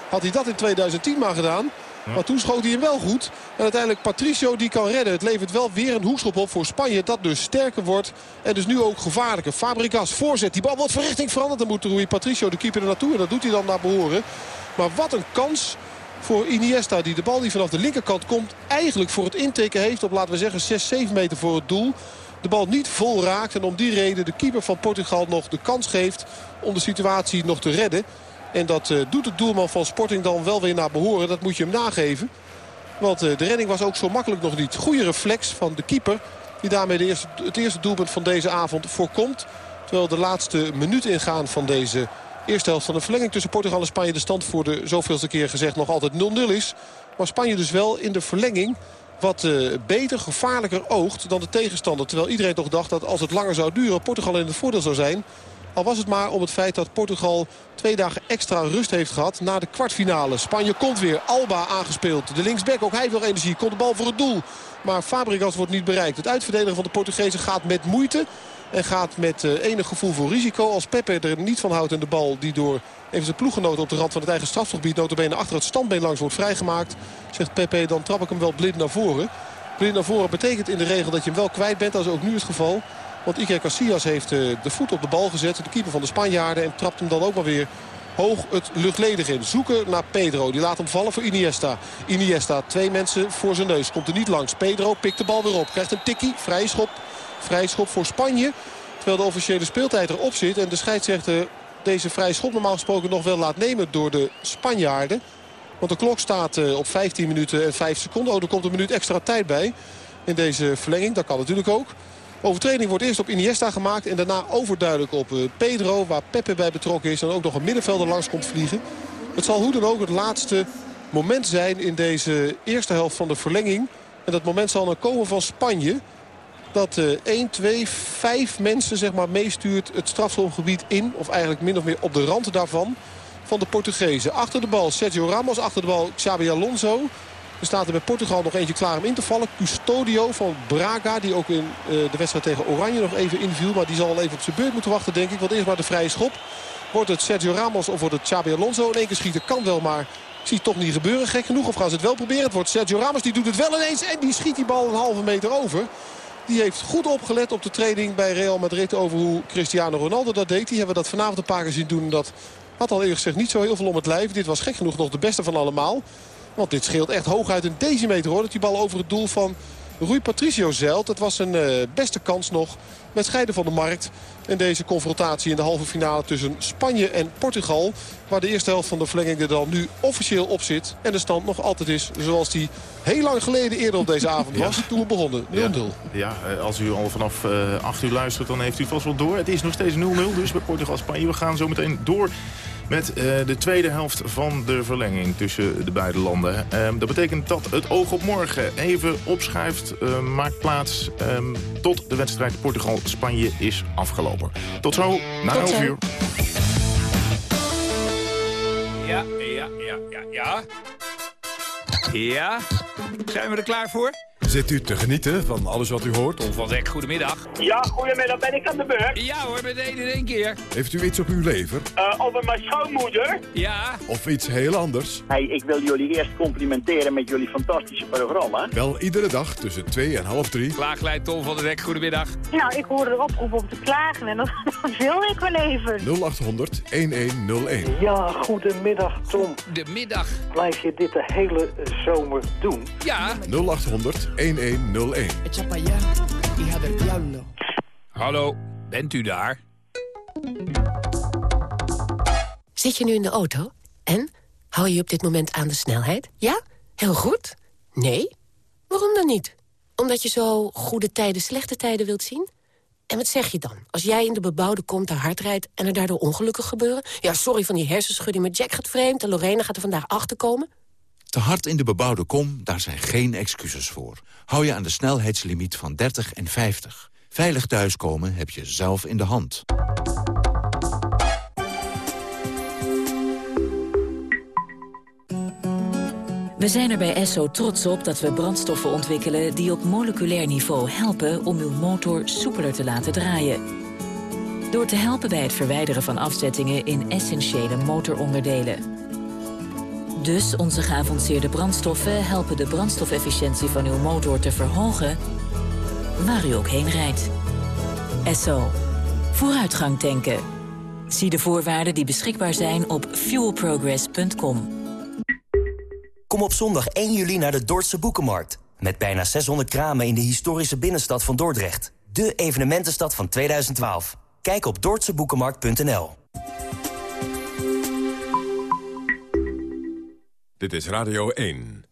Had hij dat in 2010 maar gedaan. Maar toen schoot hij hem wel goed. En uiteindelijk Patricio die kan redden. Het levert wel weer een hoekschop op voor Spanje. Dat dus sterker wordt. En dus nu ook gevaarlijker. Fabregas voorzet. Die bal wordt van richting veranderd. Dan moet Rui Patricio de keeper er naartoe. En dat doet hij dan naar behoren. Maar wat een kans voor Iniesta. Die de bal die vanaf de linkerkant komt eigenlijk voor het inteken heeft op laten we zeggen 6, 7 meter voor het doel. De bal niet vol raakt en om die reden de keeper van Portugal nog de kans geeft om de situatie nog te redden. En dat uh, doet de doelman van Sporting dan wel weer naar behoren. Dat moet je hem nageven. Want uh, de redding was ook zo makkelijk nog niet. Goede reflex van de keeper. Die daarmee de eerste, het eerste doelpunt van deze avond voorkomt. Terwijl de laatste minuut ingaan van deze Eerste helft van de verlenging tussen Portugal en Spanje. De stand voor de zoveelste keer gezegd nog altijd 0-0 is. Maar Spanje dus wel in de verlenging wat uh, beter, gevaarlijker oogt dan de tegenstander. Terwijl iedereen toch dacht dat als het langer zou duren... Portugal in het voordeel zou zijn. Al was het maar om het feit dat Portugal twee dagen extra rust heeft gehad na de kwartfinale. Spanje komt weer. Alba aangespeeld. De linksback, ook hij nog energie. Komt de bal voor het doel. Maar Fabregas wordt niet bereikt. Het uitverdedigen van de Portugezen gaat met moeite. En gaat met uh, enig gevoel voor risico. Als Pepe er niet van houdt en de bal die door even zijn ploeggenoten op de rand van het eigen strafgebied... notabene achter het standbeen langs wordt vrijgemaakt. Zegt Pepe, dan trap ik hem wel blind naar voren. Blind naar voren betekent in de regel dat je hem wel kwijt bent. Dat is ook nu het geval. Want Iker Casillas heeft uh, de voet op de bal gezet. De keeper van de Spanjaarden. En trapt hem dan ook maar weer hoog het luchtledig in. Zoeken naar Pedro. Die laat hem vallen voor Iniesta. Iniesta, twee mensen voor zijn neus. Komt er niet langs. Pedro pikt de bal weer op. Krijgt een tikkie. Vrije schop Vrij schop voor Spanje. Terwijl de officiële speeltijd erop zit. En de scheidsrechter deze vrije schop normaal gesproken nog wel laat nemen door de Spanjaarden. Want de klok staat eh, op 15 minuten en 5 seconden. Oh, er komt een minuut extra tijd bij in deze verlenging. Dat kan natuurlijk ook. Overtreding wordt eerst op Iniesta gemaakt en daarna overduidelijk op eh, Pedro... waar Pepe bij betrokken is en ook nog een middenvelder langs komt vliegen. Het zal hoe dan ook het laatste moment zijn in deze eerste helft van de verlenging. En dat moment zal dan komen van Spanje dat uh, 1, 2, 5 mensen zeg maar, meestuurt het strafschopgebied in. Of eigenlijk min of meer op de rand daarvan. Van de Portugezen. Achter de bal Sergio Ramos. Achter de bal Xabi Alonso. Er staat er bij Portugal nog eentje klaar om in te vallen. Custodio van Braga. Die ook in uh, de wedstrijd tegen Oranje nog even inviel. Maar die zal wel even op zijn beurt moeten wachten denk ik. Want eerst maar de vrije schop. Wordt het Sergio Ramos of wordt het Xabi Alonso? In één keer schieten kan wel maar... Ik zie het toch niet gebeuren. Gek genoeg. Of gaan ze het wel proberen? Het wordt Sergio Ramos. Die doet het wel ineens. En die schiet die bal een halve meter over. Die heeft goed opgelet op de training bij Real Madrid over hoe Cristiano Ronaldo dat deed. Die hebben dat vanavond een paar keer zien doen. Dat had al eerlijk gezegd niet zo heel veel om het lijf. Dit was gek genoeg nog de beste van allemaal. Want dit scheelt echt hooguit een decimeter hoor. Dat die bal over het doel van Rui Patricio zeilt. Dat was een uh, beste kans nog met scheiden van de markt. En deze confrontatie in de halve finale tussen Spanje en Portugal. Waar de eerste helft van de verlenging er dan nu officieel op zit. En de stand nog altijd is zoals die heel lang geleden eerder op deze avond was. Ja. Toen we begonnen. 0-0. Ja, ja, eh, als u al vanaf uh, 8 uur luistert dan heeft u vast wel door. Het is nog steeds 0-0 dus bij Portugal-Spanje. We gaan zo meteen door met uh, de tweede helft van de verlenging tussen de beide landen. Uh, dat betekent dat het oog op morgen even opschuift. Uh, maakt plaats ehm, tot de wedstrijd Portugal-Spanje is afgelopen. Tot zo, na 11 uur. Ja, ja, ja, ja, ja. Ja, zijn we er klaar voor? Zit u te genieten van alles wat u hoort? Tom van Dek, goedemiddag. Ja, goedemiddag. Ben ik aan de beurt? Ja hoor, meteen in één keer. Heeft u iets op uw lever? Uh, over mijn schoonmoeder? Ja. Of iets heel anders? Hey, ik wil jullie eerst complimenteren met jullie fantastische programma. Wel iedere dag tussen 2 en half 3. Klaaglijn Tom van Dek, goedemiddag. Nou, ik hoorde de oproep om te klagen en dat wil ik wel even. 0800 1101. Ja, goedemiddag Tom. De middag. Blijf je dit de hele zomer doen? Ja. 0800 1101. Hallo, bent u daar? Zit je nu in de auto? En? Hou je op dit moment aan de snelheid? Ja? Heel goed? Nee? Waarom dan niet? Omdat je zo goede tijden, slechte tijden wilt zien? En wat zeg je dan? Als jij in de bebouwde kom te hard rijdt en er daardoor ongelukken gebeuren? Ja, sorry van die hersenschudding, maar Jack gaat vreemd en Lorena gaat er vandaag achter komen. Te hard in de bebouwde kom, daar zijn geen excuses voor. Hou je aan de snelheidslimiet van 30 en 50. Veilig thuiskomen heb je zelf in de hand. We zijn er bij Esso trots op dat we brandstoffen ontwikkelen... die op moleculair niveau helpen om uw motor soepeler te laten draaien. Door te helpen bij het verwijderen van afzettingen in essentiële motoronderdelen. Dus onze geavanceerde brandstoffen helpen de brandstofefficiëntie van uw motor te verhogen... waar u ook heen rijdt. Esso. Vooruitgang tanken. Zie de voorwaarden die beschikbaar zijn op fuelprogress.com. Kom op zondag 1 juli naar de Dordtse Boekenmarkt. Met bijna 600 kramen in de historische binnenstad van Dordrecht. De evenementenstad van 2012. Kijk op dordtseboekenmarkt.nl. Dit is Radio 1.